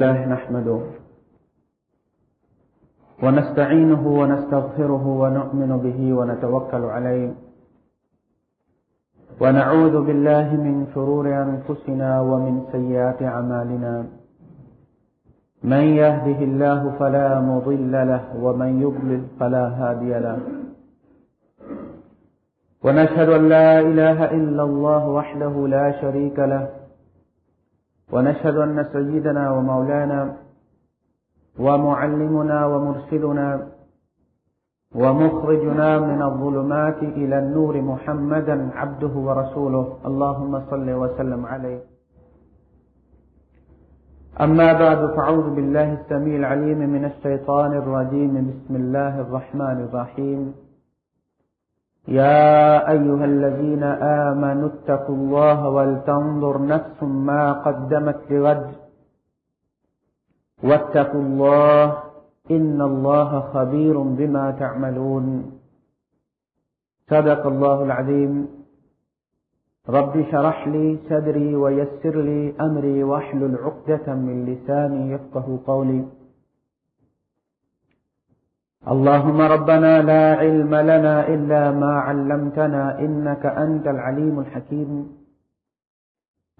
الله نحمده ونستعينه ونستغفره ونؤمن به ونتوكل عليه ونعوذ بالله من شرور أنفسنا ومن سيئات عمالنا من يهده الله فلا مضل له ومن يضلل فلا هادي له ونشهد أن لا إله إلا الله وحده لا شريك له ونشهد أن سيدنا ومولانا ومعلمنا ومرسلنا ومخرجنا من الظلمات إلى النور محمدا عبده ورسوله. اللهم صل وسلم عليه. أما بعد فعوذ بالله السميع العليم من الشيطان الرجيم. بسم الله الرحمن الرحيم. يا أيها الذين آمنوا اتقوا الله ولتنظر نفس ما قدمت لغد. واتقوا الله إن الله خبير بما تعملون. صدق الله العظيم. رب شرح لي صدري ويسر لي أمري واحلل عقدة من لساني يفقه قولي. اللهم ربنا لا علم لنا إلا ما علمتنا إنك أنت العليم الحكيم.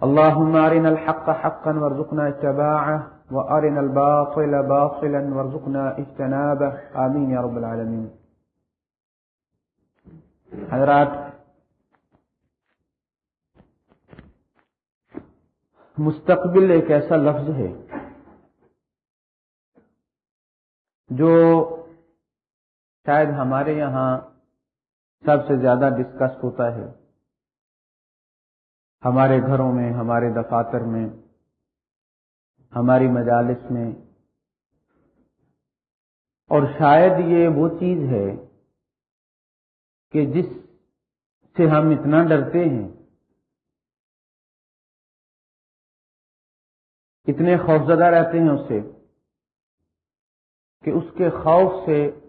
اللهم أرنا الحق حقا وارزقنا اتباعه، وأرنا الباطل باطلا وارزقنا اجتنابه. آمين يا رب العالمين. حضرات، مستقبل ایک ایسا لفظ ہے جو شاید ہمارے یہاں سب سے زیادہ ڈسکس ہوتا ہے۔ ہمارے گھروں میں، ہمارے دفاتر میں، ہماری مجالس میں۔ اور شاید یہ وہ چیز ہے کہ جس سے ہم اتنا ڈرتے ہیں، اتنے خوفزدہ رہتے ہیں اس سے کہ اس کے خوف سے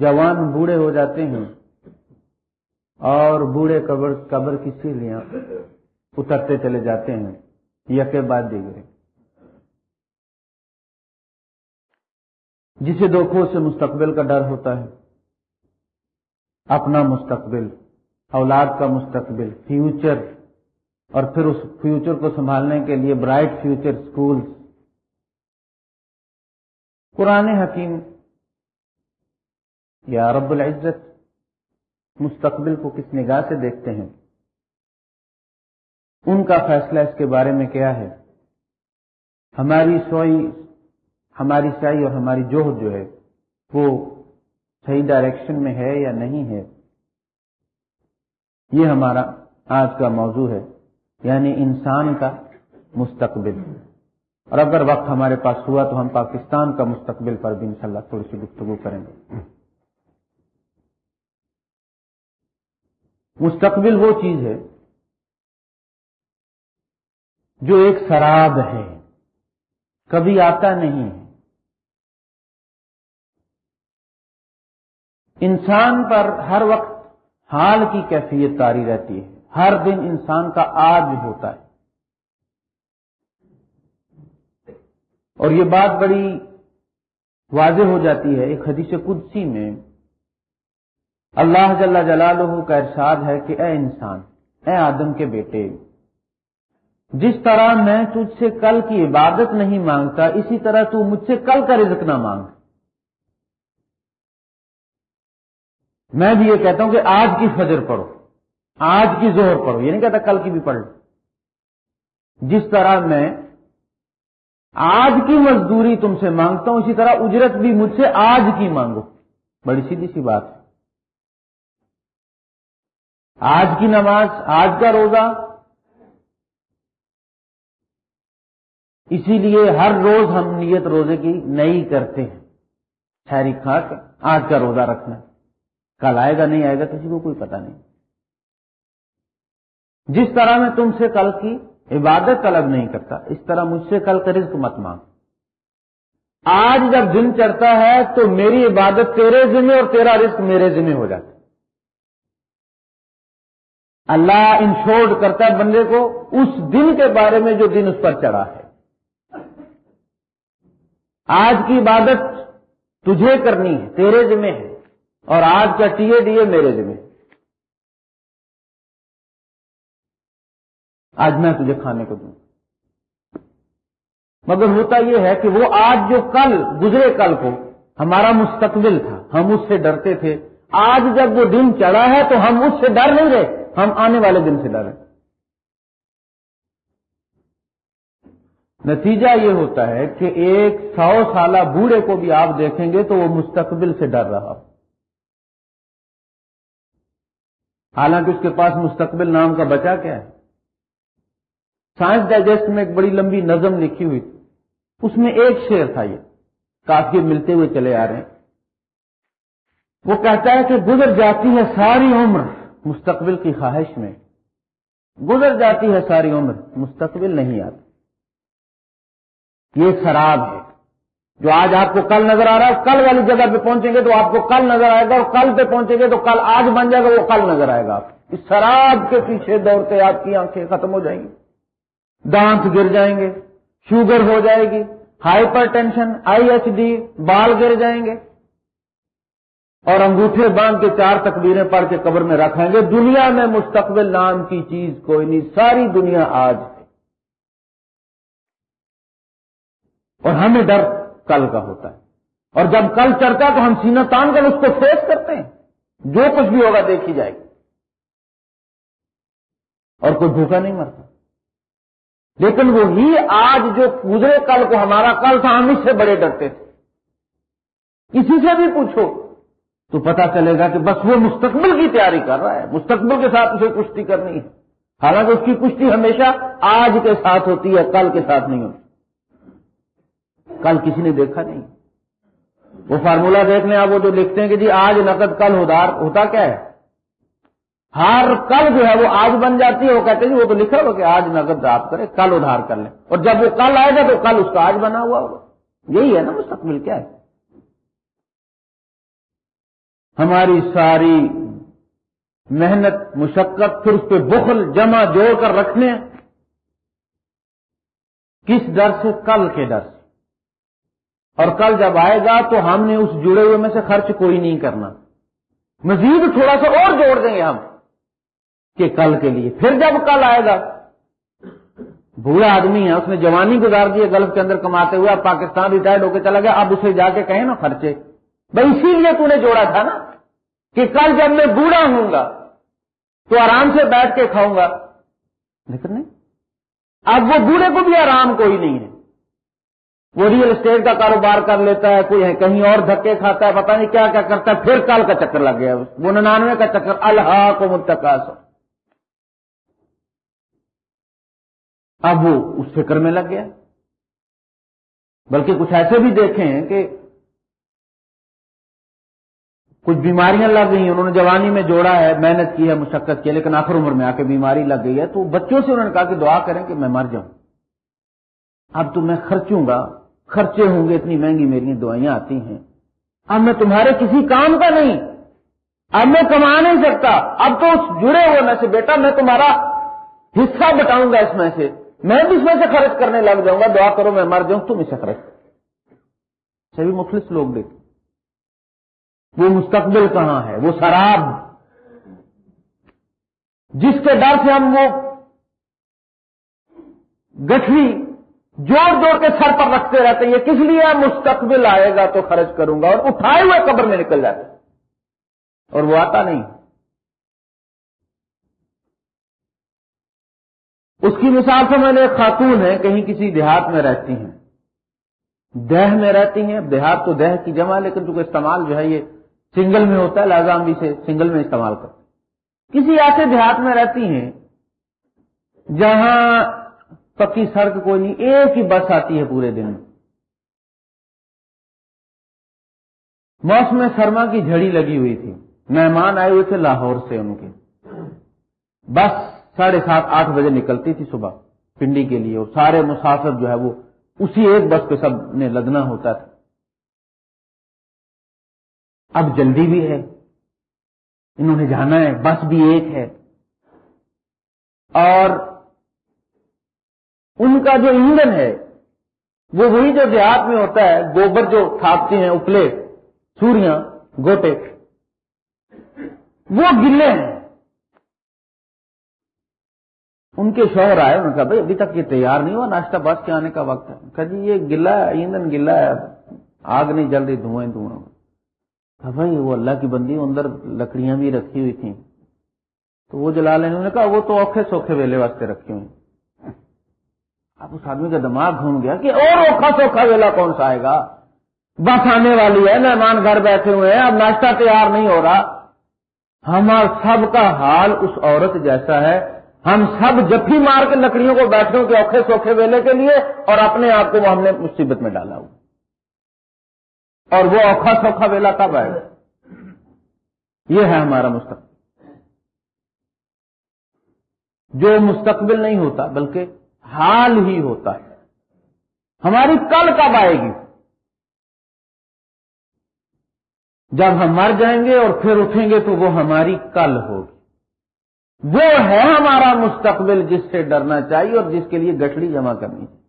جوان بوڑھے ہو جاتے ہیں اور بوڑھے قبر قبر کی سیڑھیاں اترتے چلے جاتے ہیں۔ یکے بعد دیگرے جسے دکھوں سے مستقبل کا ڈر ہوتا ہے۔ اپنا مستقبل، اولاد کا مستقبل فیوچر اور پھر اس فیوچر کو سنبھالنے کے لیے برائٹ فیوچر سکول قرآن حکیم یا رب العزت، مستقبل کو کس نگاہ سے دیکھتے ہیں؟ ان کا فیصلہ اس کے بارے میں کیا ہے؟ ہماری سوئی، ہماری سائی اور ہماری جوہر جو ہے، وہ صحیح ڈائریکشن میں ہے یا نہیں ہے؟ یہ ہمارا آج کا موضوع ہے یعنی انسان کا مستقبل۔ اور اگر وقت ہمارے پاس ہوا تو ہم پاکستان کا مستقبل پر بھی انشاءاللہ تھوڑی سی گفتگو کریں گے۔ مستقبل وہ چیز ہے جو ایک شراب ہے، کبھی آتا نہیں ہے۔ انسان پر ہر وقت حال کی کیفیت تاری رہتی ہے۔ ہر دن انسان کا آج ہوتا ہے۔ اور یہ بات بڑی واضح ہو جاتی ہے ایک حدیث قدسی میں۔ اللہ جل جلالہ کا ارشاد ہے کہ اے انسان، اے آدم کے بیٹے، جس طرح میں تجھ سے کل کی عبادت نہیں مانگتا، اسی طرح تو مجھ سے کل کا رزق نہ مانگ۔ میں بھی یہ کہتا ہوں کہ آج کی فجر پڑھو، آج کی زہر پڑھو، یہ نہیں کہتا کل کی بھی پڑھ لو۔ جس طرح میں آج کی مزدوری تم سے مانگتا ہوں، اسی طرح اجرت بھی مجھ سے آج کی مانگو۔ بڑی سیدھی سی بات ہے۔ آج کی نماز، آج کا روزہ۔ اسی لیے ہر روز ہم نیت روزے کی نئی کرتے ہیں۔ شہری کھا کے آج کا روزہ رکھنا کل آئے گا، نہیں آئے گا، کسی کو کوئی پتہ نہیں۔ جس طرح میں تم سے کل کی عبادت طلب نہیں کرتا، اس طرح مجھ سے کل کا رزق مت مانگ۔ آج جب دن چڑھتا ہے تو میری عبادت تیرے ذمہ اور تیرا رزق میرے ذمہ ہو جاتا ہے۔ اللہ انشورڈ کرتا ہے بندے کو، اس دن کے بارے میں جو دن اس پر چڑھا ہے۔ آج کی عبادت تجھے کرنی ہے، تیرے ذمہ ہے، اور آج کا ٹی اے ڈی اے میرے ذمہ آج میں تجھے کھانے کو دوں۔ مگر ہوتا یہ ہے کہ وہ آج جو کل گزرے کل کو ہمارا مستقبل تھا، ہم اس سے ڈرتے تھے۔ آج جب وہ دن چڑھا ہے تو ہم اس سے ڈر نہیں رہے۔ ہم آنے والے دن سے ڈرے نتیجہ یہ ہوتا ہے کہ ایک سو سالہ بوڑھے کو بھی آپ دیکھیں گے تو وہ مستقبل سے ڈر رہا۔ حالانکہ اس کے پاس مستقبل نام کا بچہ کیا ہے۔ سائنس ڈائجسٹ میں ایک بڑی لمبی نظم لکھی ہوئی تھی۔ اس میں ایک شعر تھا یہ۔ کافی ملتے ہوئے چلے آ رہے ہیں۔ وہ کہتا ہے کہ گزر جاتی ہے ساری عمر۔ مستقبل کی خواہش میں گزر جاتی ہے ساری عمر، مستقبل نہیں آتی۔ یہ شراب ہے۔ جو آج آپ کو کل نظر آ رہا ہے، کل والی جگہ پہ پہنچیں گے تو آپ کو کل نظر آئے گا اور کل پہ پہنچیں گے تو کل آج بن جائے گا، وہ کل نظر آئے گا آپ اس شراب کے پیچھے دوڑتے آپ کی آنکھیں ختم ہو جائیں گی۔ دانت گر جائیں گے، شوگر ہو جائے گی، hypertension, I H D, بال گر جائیں گے۔ اور انگوٹھے باندھ کے چار تکبیریں پڑھ کے قبر میں رکھیں گے۔ دنیا میں مستقبل نام کی چیز کوئی نہیں، ساری دنیا آج ہے۔ اور ہمیں ڈر کل کا ہوتا ہے۔ اور جب کل چڑھتا تو ہم سینہ تان کر اس کو فیس کرتے ہیں۔ جو کچھ بھی ہوگا دیکھی جائے گی۔ اور کوئی بھوکا نہیں مرتا۔ لیکن وہی آج جو گزرے کل کو ہمارا کل تھا، ہم اس سے بڑے ڈرتے تھے۔ کسی سے بھی پوچھو۔ تو پتا چلے گا کہ بس وہ مستقبل کی تیاری کر رہا ہے۔ مستقبل کے ساتھ اسے کشتی کرنی ہے۔ حالانکہ اس کی کشتی ہمیشہ آج کے ساتھ ہوتی ہے، کل کے ساتھ نہیں ہوتی۔ کل کسی نے دیکھا نہیں۔ وہ فارمولا دیکھ لیں آپ وہ جو لکھتے ہیں کہ جی آج نقد کل ادار ہوتا کیا ہے؟ ہر کل جو ہے وہ آج بن جاتی ہے۔ وہ کہتے ہیں جی وہ تو لکھا ہوا کہ آج نقد آپ کرے، کل ادھار کر لیں۔ اور جب وہ کل آئے گا تو کل اس کا آج بنا ہوا ہوگا۔ یہی ہے نا مستقبل کیا ہے؟ ہماری ساری محنت، مشقت پھر اس پہ بخل جمع جوڑ کر رکھنے۔ کس ڈر سے؟ کل کے ڈر سے۔ اور کل جب آئے گا تو ہم نے اس جڑے ہوئے میں سے خرچ کوئی نہیں کرنا۔ مزید تھوڑا سا اور جوڑ دیں گے ہم کہ کل کے لیے۔ پھر جب کل آئے گا، بوڑھا آدمی ہے، اس نے جوانی گزار دی گلف کے اندر کماتے ہوئے اب پاکستان ریٹائرڈ ہو کے چلا گیا۔ اب اسے جا کے کہیں نا خرچے۔ بھائی اسی لیے تو نے جوڑا تھا نا کہ کل جب میں بوڑھا ہوں گا تو آرام سے بیٹھ کے کھاؤں گا۔ لیکن نہیں۔ اب وہ بوڑھے کو بھی آرام کوئی نہیں ہے۔ وہ ریئل اسٹیٹ کا کاروبار کر لیتا ہے، کوئی ہے، کہیں اور دھکے کھاتا ہے، پتہ نہیں کیا کیا کرتا ہے۔ پھر کل کا چکر لگ گیا۔ وہ ننانوے کا چکر۔ اللہ کو متقاص اب وہ اس فکر میں لگ گیا۔ بلکہ کچھ ایسے بھی دیکھے ہیں کہ کچھ بیماریاں لگ گئی انہوں نے جوانی میں جوڑا ہے، محنت کی ہے، مشقت کی ہے، لیکن آخر عمر میں آ کے بیماری لگ گئی ہے۔ تو بچوں سے انہوں نے کہا کہ دعا کریں کہ میں مر جاؤں۔ اب تو میں خرچوں گا، خرچے ہوں گے، اتنی مہنگی میری دوائیاں آتی ہیں۔ اب میں تمہارے کسی کام کا نہیں، اب میں کما نہیں سکتا۔ اب تو اس جڑے ہوئے میں سے، بیٹا، میں تمہارا حصہ بٹاؤں گا اس میں سے۔ میں بھی اس میں سے خرچ کرنے لگ جاؤں گا۔ دعا کرو میں مر جاؤں، تم اسے خرچ سبھی مخلص لوگ دیکھیں وہ مستقبل کہاں ہے؟ وہ شراب جس کے ڈر سے ہم وہ گٹھی جوڑ جوڑ کے سر پر رکھتے رہتے ہیں، یہ کس لیے مستقبل آئے گا تو خرچ کروں گا اور اٹھائے ہوئے قبر میں نکل جاتے اور وہ آتا نہیں۔ اس کی مثال سے میں نے ایک خاتون ہے، کہیں کسی دیہات میں رہتی ہیں۔ دہ میں رہتی ہیں، دیہات تو دہ کی جمع لیکن چونکہ استعمال جو ہے یہ سنگل میں ہوتا ہے لازام بھی سے سنگل میں استعمال کرتے کسی ایسے دیہات میں رہتی ہیں جہاں پکی سڑک کوئی نہیں، ایک ہی بس آتی ہے پورے دن موسم سرما کی جھڑی لگی ہوئی تھی۔ مہمان آئے ہوئے تھے لاہور سے ان کے۔ بس ساڑھے سات، آٹھ بجے نکلتی تھی صبح پنڈی کے لیے اور سارے مسافر جو ہے وہ اسی ایک بس پہ سب نے لگنا ہوتا تھا۔ اب جلدی بھی ہے۔ انہوں نے جانا ہے، بس بھی ایک ہے۔ اور ان کا جو ایندھن ہے، وہ وہی جو دیہات میں ہوتا ہے، گوبر جو تھاپتے ہیں، اپلے، سوریاں، گوٹے، وہ گلے ہیں۔ ان کے شوہر آئے، انہوں نے کہا، بھائی، ابھی تک یہ تیار نہیں ہوا، ناشتہ بس کے آنے کا وقت ہے۔ کہا جی یہ گلا ہے، ایندھن گلا ہے۔ آگ نہیں جل رہی دھوئیں دھواں بھائی وہ اللہ کی بندی اندر لکڑیاں بھی رکھی ہوئی تھیں۔ تو وہ جلا لینے نے کہا وہ تو اوکھے سوکھے ویلے واسطے رکھی ہوئی اب اس آدمی کا دماغ گھوم گیا کہ اور اوکھا سوکھا ویلا کون سا آئے گا؟ بس آنے والی ہے، مہمان گھر بیٹھے ہوئے ہیں، اب ناشتہ تیار نہیں ہو رہا۔ ہمارا سب کا حال اس عورت جیسا ہے۔ ہم سب جفی مار کے لکڑیوں کو بیٹھے کے اوکھے سوکھے ویلے کے لیے اور اپنے آپ کو وہ ہم نے مصیبت میں ڈالا ہوا۔ اور وہ اوکھا سوکھا ویلا کب آئے گا؟ یہ ہے ہمارا مستقبل۔ جو مستقبل نہیں ہوتا، بلکہ حال ہی ہوتا ہے۔ ہماری کل کب آئے گی؟ جب ہم مر جائیں گے اور پھر اٹھیں گے تو وہ ہماری کل ہوگی۔ وہ ہے ہمارا مستقبل، جس سے ڈرنا چاہیے اور جس کے لیے گٹڑی جمع کرنی چاہیے۔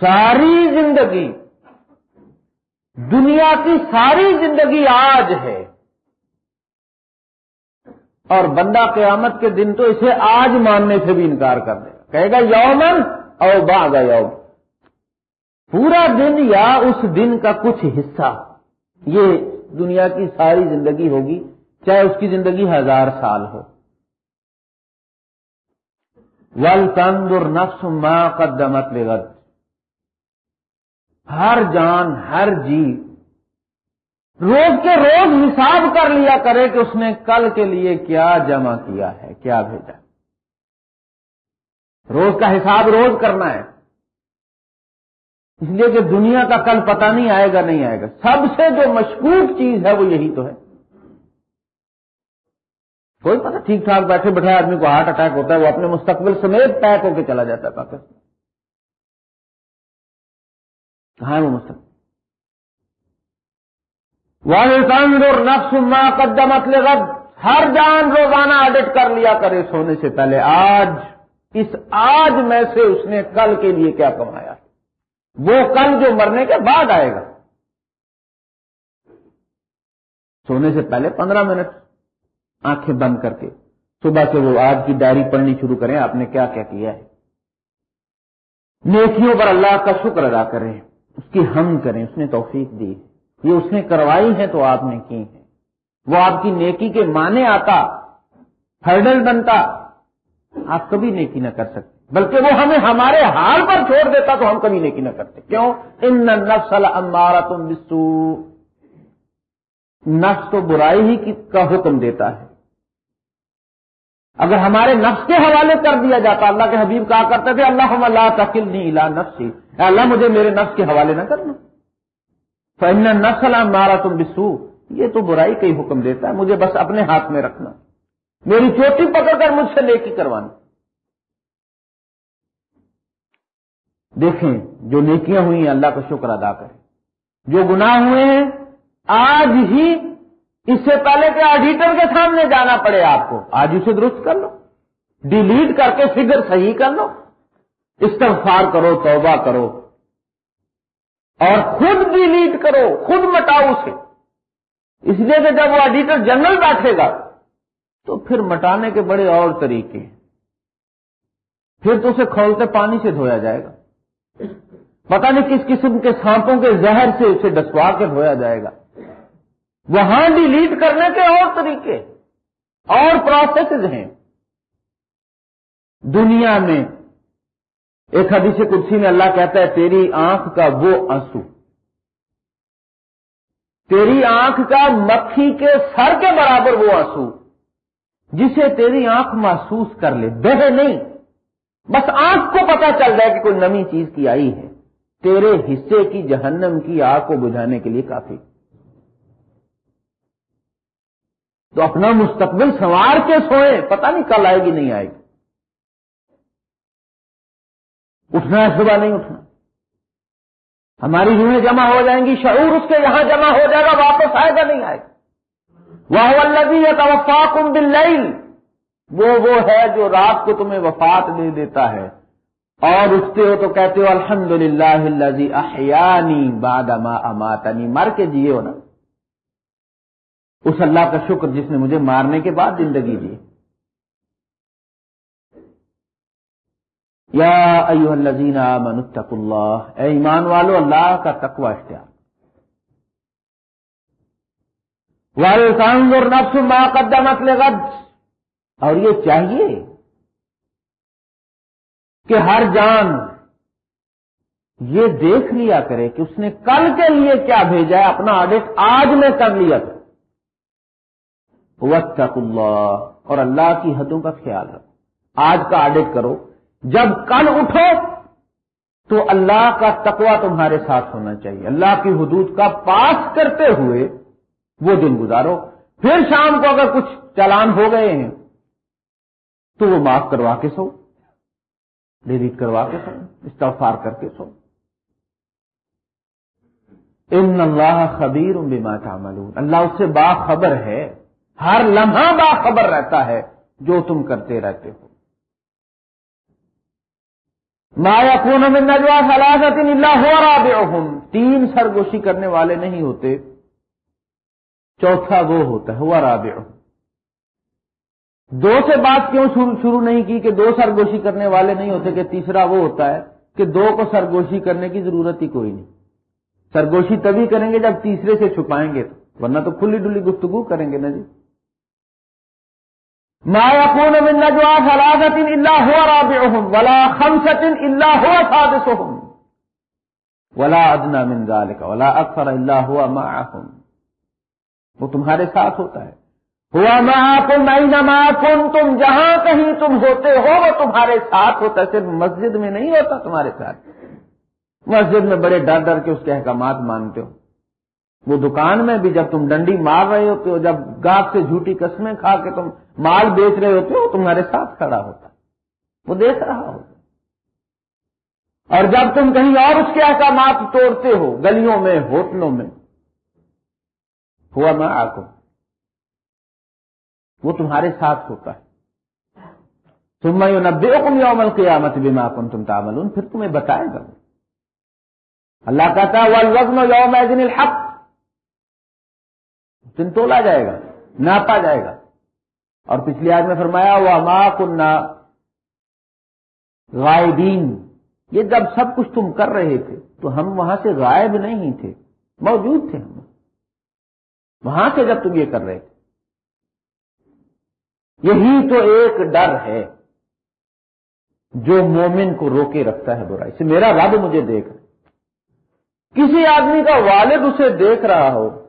ساری زندگی دنیا کی ساری زندگی آج ہے۔ اور بندہ قیامت کے دن تو اسے آج ماننے سے بھی انکار کر دے گا۔ کہے گا یومن او باغ یوم پورا دن یا اس دن کا کچھ حصہ یہ دنیا کی ساری زندگی ہوگی، چاہے اس کی زندگی ہزار سال ہو۔ ول تندر نفس ماں قدمت لغت ہر جان، ہر جی۔ روز کے روز حساب کر لیا کرے کہ اس نے کل کے لیے کیا جمع کیا ہے، کیا بھیجا۔ روز کا حساب روز کرنا ہے۔ اس لیے کہ دنیا کا کل پتہ نہیں آئے گا، نہیں آئے گا۔ سب سے جو مشکوک چیز ہے وہ یہی تو ہے۔ کوئی پتہ، ٹھیک ٹھاک بیٹھے بیٹھے آدمی کو ہارٹ اٹیک ہوتا ہے، وہ اپنے مستقبل سمیت پیک ہو کے چلا جاتا ہے پاکستان۔ کہاں ہے وہ مستقبل اور نفس ما قدمت لغد۔ ہر جان روزانہ آڈٹ کر لیا کرے سونے سے پہلے۔ آج، اس آج میں سے اس نے کل کے لیے کیا کمایا؟ وہ کل جو مرنے کے بعد آئے گا۔ سونے سے پہلے پندرہ منٹ آنکھیں بند کر کے۔ صبح سے وہ آج کی ڈائری پڑھنی شروع کریں۔ آپ نے کیا کیا کیا ہے؟ نیکیوں پر اللہ کا شکر ادا کریں۔ اس کی ہم کریں، اس نے توفیق دی۔ یہ اس نے کروائی ہے تو آپ نے کی ہے۔ وہ آپ کی نیکی کے معنی آتا، ہرڈل بنتا۔ آپ کبھی نیکی نہ کر سکتے، بلکہ وہ ہمیں ہمارے حال پر چھوڑ دیتا تو ہم کبھی نیکی نہ کرتے۔ کیوں؟ ان نفس امارا تم نفس تو برائی ہی کا حکم دیتا ہے۔ اگر ہمارے نفس کے حوالے کر دیا جاتا، اللہ کے حبیب کہا کرتے تھے اللہ اللہ تقل نہیں الا نفسی اللہ، مجھے میرے نفس کے حوالے نہ کرنا فن نسل مارا تم بسو یہ تو برائی کا ہی حکم دیتا ہے، مجھے بس اپنے ہاتھ میں رکھنا۔ میری چوٹی پکڑ کر مجھ سے نیکی کروانا دیکھیں، جو نیکیاں ہوئی ہیں، اللہ کا شکر ادا کریں۔ جو گناہ ہوئے ہیں، آج ہی اس سے پہلے کہ آڈیٹر کے سامنے جانا پڑے آپ کو، آج اسے درست کر لو، ڈیلیٹ کر کے فگر صحیح کر لو، استغفار کرو، توبہ کرو، اور خود ڈیلیٹ کرو، خود مٹاؤ اسے۔ اس لیے کہ جب وہ آڈیٹر جنرل بیٹھے گا، تو پھر مٹانے کے بڑے اور طریقے ہیں۔ پھر تو اسے کھولتے پانی سے دھویا جائے گا۔ پتہ نہیں کس قسم کے سانپوں کے زہر سے اسے ڈسوا کے دھویا جائے گا۔ وہاں ڈیلیٹ کرنے کے اور طریقے اور پروسیسز ہیں۔ دنیا میں ایک حدیث کرسی میں اللہ کہتا ہے، تیری آنکھ کا وہ آنسو۔ تیری آنکھ کا مکھی کے سر کے برابر وہ آنسو، جسے تیری آنکھ محسوس کر لے۔ بہ نہیں، بس آنکھ کو پتا چل جائے کہ کوئی نمی چیز کی آئی ہے۔ تیرے حصے کی جہنم کی آگ کو بجھانے کے لیے کافی۔ تو اپنا مستقبل سنوار کے سوئے، پتہ نہیں کل آئے گی، نہیں آئے گی۔ اٹھنا ہے، صبح نہیں اٹھنا۔ ہماری روحیں جمع ہو جائیں گی، شعور اس کے یہاں جمع ہو جائے گا، واپس آئے گا، نہیں آئے گا۔ وہ اللہ توفاق بل وہ وہ ہے جو رات کو تمہیں وفات دے دیتا ہے۔ اور اٹھتے ہو تو کہتے ہو الحمد للہ احیانی باد اماتنی۔ مر کے جیے ہو نا۔ اس اللہ کا شکر جس نے مجھے مارنے کے بعد زندگی دی۔ یا ایو الذین آمنوا اتقوا اللہ۔ اے ایمان والو، اللہ کا تقوی اختیار۔ والتنظر نفس ما قدمت لغد۔ اور یہ چاہیے کہ ہر جان یہ دیکھ لیا کرے کہ اس نے کل کے لیے کیا بھیجا ہے، اپنا آڈٹ آج میں کر لیا تھا وطق اللہ، اور اللہ کی حدوں کا خیال رکھو۔ آج کا آڈٹ کرو۔ جب کل اٹھو، تو اللہ کا تقوی تمہارے ساتھ ہونا چاہیے۔ اللہ کی حدود کا پاس کرتے ہوئے وہ دن گزارو۔ پھر شام کو اگر کچھ چالان ہو گئے ہیں، تو وہ معاف کروا کے سو۔ ڈیلیٹ کروا کے سو۔ استغفار کر کے سو۔ ان اللہ خبیر بما تعملون۔ اللہ اس سے باخبر ہے۔ ہر لمحہ باخبر رہتا ہے جو تم کرتے رہتے ہو۔ مایا کون میں نجوا سلاست اللہ ہو تین سرگوشی کرنے والے نہیں ہوتے، چوتھا وہ ہوتا ہے ہوا رابع دو سے بات کیوں شروع نہیں کی کہ دو سرگوشی کرنے والے نہیں ہوتے کہ تیسرا وہ ہوتا ہے کہ دو کو سرگوشی کرنے کی ضرورت ہی کوئی نہیں۔ سرگوشی تبھی کریں گے جب تیسرے سے چھپائیں گے تو، ورنہ تو کھلی ڈلی گفتگو کریں گے نا جی۔ ما يكون من نجوى ثلاثة إلا هو رابعهم، ولا خمسة إلا هو سادسهم. ولا أدنى من ذلك، ولا أكثر إلا هو معهم. وہ تمہارے ساتھ ہوتا ہے۔ ہوا معكم أينما كنتم جہاں کہیں تم ہوتے ہو، وہ تمہارے ساتھ ہوتا ہے۔ صرف مسجد میں نہیں ہوتا تمہارے ساتھ۔ مسجد میں بڑے ڈر ڈر کے اس کے احکامات مانتے ہو۔ وہ دکان میں بھی جب تم ڈنڈی مار رہے ہوتے ہو، جب گاہ سے جھوٹی قسمیں کھا کے تم مال بیچ رہے ہوتے ہو تمہارے ساتھ کھڑا ہوتا۔ وہ دیکھ رہا ہوتا۔ اور جب تم کہیں اور اس کے احکامات توڑتے ہو، گلیوں میں، ہوٹلوں میں، ہوا میں آکو۔ وہ تمہارے ساتھ ہوتا ہے۔ تم نبے کم یومل قیامت بیما کن تم تامل پھر تمہیں بتائے گا اللہ کہتا ہے یوم الحق۔ تنتولا جائے گا، ناپا جائے گا۔ اور پچھلی آج میں فرمایا وہ اما کنہ غائبین یہ جب سب کچھ تم کر رہے تھے، تو ہم وہاں سے غائب نہیں تھے، موجود تھے ہم۔ وہاں سے جب تم یہ کر رہے تھے۔ یہی تو ایک ڈر ہے جو مومن کو روکے رکھتا ہے برائی سے میرا رب مجھے دیکھ رہا کسی آدمی کا والد اسے دیکھ رہا ہو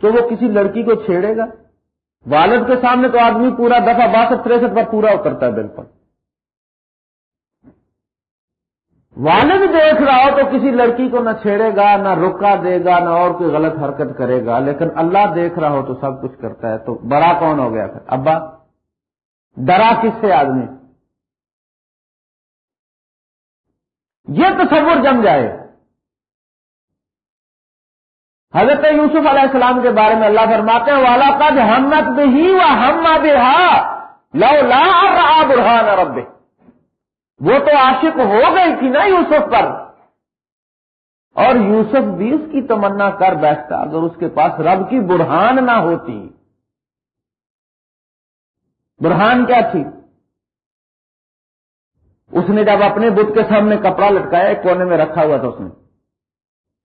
تو وہ کسی لڑکی کو چھیڑے گا؟ والد کے سامنے تو آدمی پورا دفعہ باسٹھ، تریسٹھ پر پورا اترتا ہے بالکل۔ والد دیکھ رہا ہو تو کسی لڑکی کو نہ چھیڑے گا، نہ رکا دے گا، نہ اور کوئی غلط حرکت کرے گا، لیکن اللہ دیکھ رہا ہو تو سب کچھ کرتا ہے۔ تو بڑا کون ہو گیا پھر؟ ابا، ڈرا کس سے آدمی؟ یہ تصور جم جائے۔ حضرت یوسف علیہ السلام کے بارے میں اللہ فرماتے ہیں، والا قد ہمت بھی و ہم بہا، لو لا رہا برہان رب وہ تو عاشق ہو گئی تھی نا یوسف پر۔ اور یوسف بھی اس کی تمنا کر بیٹھتا، اگر اس کے پاس رب کی برہان نہ ہوتی۔ برہان کیا تھی؟ اس نے جب اپنے بت کے سامنے کپڑا لٹکایا، ایک کونے میں رکھا ہوا تھا اس نے۔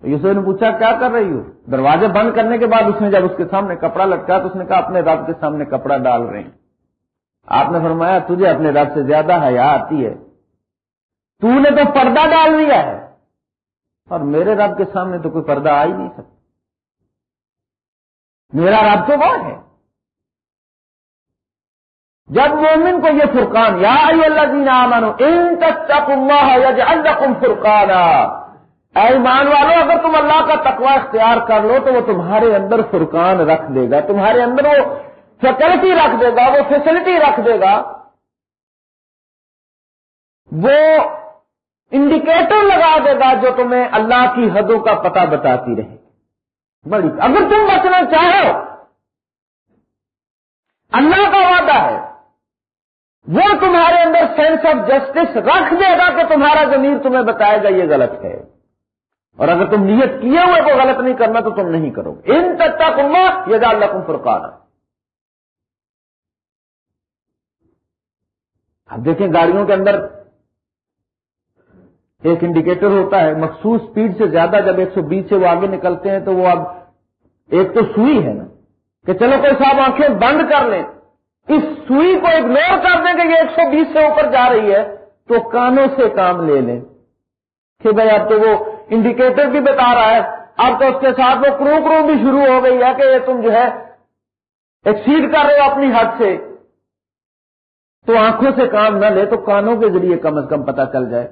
یوسف نے پوچھا، کیا کر رہی ہو؟ دروازے بند کرنے کے بعد اس نے جب اس کے سامنے کپڑا لٹکا تو اس نے کہا، اپنے رب کے سامنے کپڑا ڈال رہے ہیں۔ آپ نے فرمایا، تجھے اپنے رب سے زیادہ حیا آتی ہے۔ تو نے تو پردہ ڈال دیا ہے۔ اور میرے رب کے سامنے تو کوئی پردہ آ ہی نہیں سکتا۔ میرا رب تو وہ ہے۔ جب مومن کو یہ فرقان، یا اللہ دینا مانو ان تک اللہ فرقانا۔ ایمان والو، اگر تم اللہ کا تقوی اختیار کر لو، تو وہ تمہارے اندر فرقان رکھ دے گا۔ تمہارے اندر وہ فیکلٹی رکھ دے گا، وہ فیسلٹی رکھ دے گا۔ وہ انڈیکیٹر لگا دے گا جو تمہیں اللہ کی حدوں کا پتہ بتاتی رہے۔ بڑی اگر تم بچنا چاہو، اللہ کا وعدہ ہے، وہ تمہارے اندر سینس آف جسٹس رکھ دے گا کہ تمہارا ضمیر تمہیں بتائے گا یہ غلط ہے۔ اور اگر تم نیت کیے ہوئے کو غلط نہیں کرنا تو تم نہیں کرو گے۔ ان تک تک یہ ڈال رکھوں اب دیکھیں گاڑیوں کے اندر ایک انڈیکیٹر ہوتا ہے، مخصوص سپیڈ سے زیادہ جب ایک سو بیس سے وہ آگے نکلتے ہیں تو وہ اب ایک تو سوئی ہے نا۔ کہ چلو کوئی صاحب آنکھیں بند کر لیں۔ اس سوئی کو اگنور کر دیں کہ یہ ایک سو بیس سے اوپر جا رہی ہے تو کانوں سے کام لے لیں۔ کہ بھائی اب تو وہ انڈیکیٹر بھی بتا رہا ہے۔ اب تو اس کے ساتھ وہ کرو کرو بھی شروع ہو گئی ہے کہ یہ تم جو ہے ایکسیڈ کر رہے ہو اپنی حد سے۔ تو آنکھوں سے کام نہ لے تو کانوں کے ذریعے کم از کم پتا چل جائے۔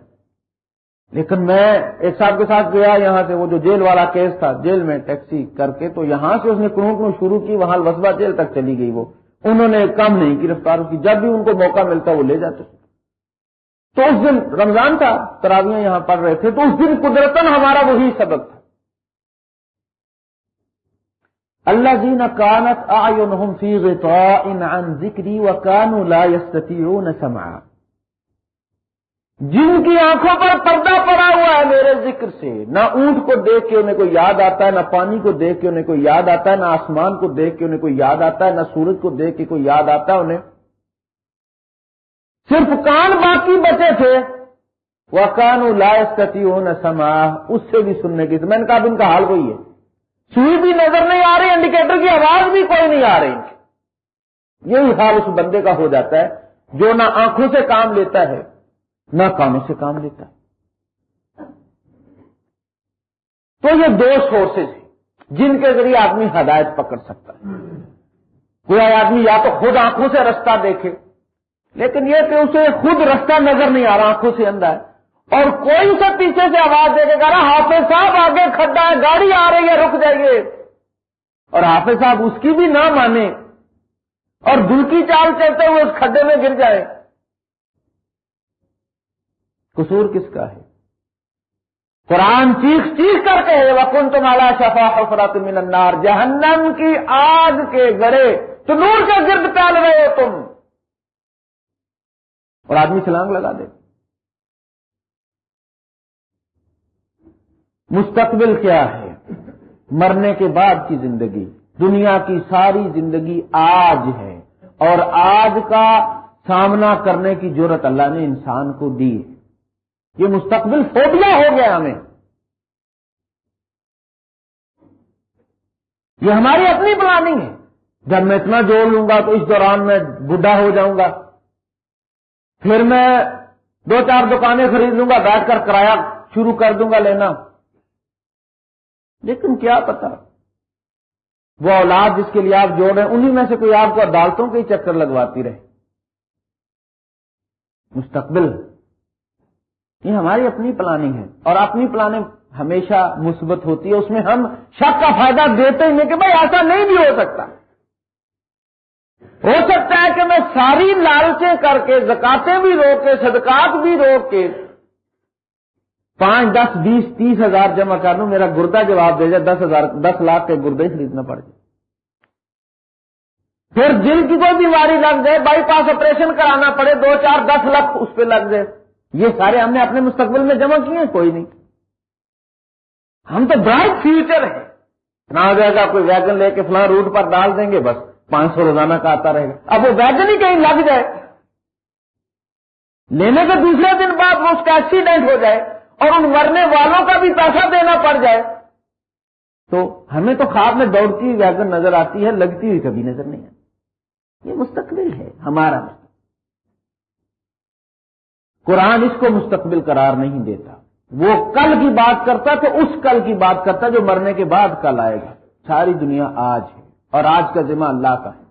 لیکن میں ایک صاحب کے ساتھ گیا یہاں سے، وہ جو جیل والا کیس تھا، جیل میں ٹیکسی کر کے تو یہاں سے اس نے کروں کروں شروع کی، وہاں وسبا جیل تک چلی گئی وہ۔ انہوں نے کم نہیں گرفتار کی، جب بھی ان کو موقع ملتا وہ لے جاتے۔ تو اس دن رمضان تھا تراویاں یہاں پڑھ رہے تھے، تو اس دن قدرتن ہمارا وہی سبق تھا۔ اللہ جی نہ کانت فی عن ذکری و کانو لا یستطیعون جن کی آنکھوں پر پردہ پڑا ہوا ہے میرے ذکر سے، نہ اونٹ کو دیکھ کے انہیں کوئی یاد آتا ہے، نہ پانی کو دیکھ کے انہیں کوئی یاد آتا ہے، نہ آسمان کو دیکھ کے انہیں کوئی یاد آتا ہے، نہ سورج کو دیکھ کے کوئی یاد آتا ہے، انہیں صرف کان باقی بچے تھے۔ وہ کان لائس کتی ہو نہ سما اس سے بھی سننے کی میں نے کہا ان کا حال وہی ہے۔ سوئی بھی نظر نہیں آ رہی، انڈیکیٹر کی آواز بھی کوئی نہیں آ رہی۔ یہی حال اس بندے کا ہو جاتا ہے جو نہ آنکھوں سے کام لیتا ہے، نہ کاموں سے کام لیتا ہے۔ تو یہ دو سورسز ہیں جن کے ذریعے آدمی ہدایت پکڑ سکتا ہے۔ کوئی آدمی یا تو خود آنکھوں سے رستہ دیکھے لیکن یہ کہ اسے خود رستہ نظر نہیں آ رہا، آنکھوں سے اندر۔ ہے اور کوئی سا پیچھے سے آواز دے کے کہہ رہا، حافظ صاحب آگے کھڈا ہے، گاڑی آ رہی ہے، رک جائیے۔ اور حافظ صاحب اس کی بھی نہ مانے اور دل کی چال چلتے ہوئے اس کھڈے میں گر جائے۔ قصور کس کا ہے؟ قرآن چیخ چیخ کر کے وکن تمہارا شفا حفرت من النار۔ جہنم کی آگ کے گڑے تو نور کے گرد پال رہے ہو تم۔ اور آدمی چھلانگ لگا دے۔ مستقبل کیا ہے؟ مرنے کے بعد کی زندگی۔ دنیا کی ساری زندگی آج ہے۔ اور آج کا سامنا کرنے کی ضرورت اللہ نے انسان کو دی ہے۔ یہ مستقبل فوبیا ہو گیا ہمیں۔ یہ ہماری اپنی پلاننگ ہے۔ جب میں اتنا جوڑ لوں گا تو اس دوران میں بڈھا ہو جاؤں گا۔ پھر میں دو چار دکانیں خرید لوں گا، بیٹھ کر کرایہ شروع کر دوں گا لینا۔ لیکن کیا پتا وہ اولاد جس کے لیے آپ جوڑ رہے ہیں، انہی میں سے کوئی آپ کو عدالتوں کے ہی چکر لگواتی رہے۔ مستقبل، یہ ہماری اپنی پلاننگ ہے۔ اور اپنی پلاننگ ہمیشہ مثبت ہوتی ہے۔ اس میں ہم شک کا فائدہ دیتے ہیں کہ بھائی ایسا نہیں بھی ہو سکتا۔ ہو سکتا ہے کہ میں ساری لالچیں کر کے زکاتے بھی روک کے، صدقات بھی روک کے پانچ، دس، بیس، تیس ہزار جمع کر دوں میرا گردہ جواب دے جائے، دس ہزار، دس لاکھ کے گردے خریدنا پڑ جائے۔ پھر دل کی کوئی بیماری لگ جائے، بائی پاس آپریشن کرانا پڑے، دو، چار، دس لاکھ اس پہ لگ جائے۔ یہ سارے ہم نے اپنے مستقبل میں جمع کیے ہیں، کوئی نہیں۔ ہم تو برائٹ فیوچر ہیں۔ نہ ہو جائے گا کوئی ویگن لے کے فلاں روٹ پر ڈال دیں گے، بس۔ پانچ سو روزانہ کا آتا رہے گا۔ اب وہ ویگن ہی کہیں لگ جائے۔ لینے کے دوسرے دن بعد وہ اس کا ایکسیڈنٹ ہو جائے اور ان مرنے والوں کا بھی پیسہ دینا پڑ جائے۔ تو ہمیں تو خواب میں دوڑتی ہوئی ویگن نظر آتی ہے، لگتی ہوئی کبھی نظر نہیں آتی۔ یہ مستقبل ہے، ہمارا۔ مستقبل قرآن اس کو مستقبل قرار نہیں دیتا۔ وہ کل کی بات کرتا تو اس کل کی بات کرتا جو مرنے کے بعد کل آئے گا۔ ساری دنیا آج ہے۔ اور آج کا ذمہ اللہ کا ہے۔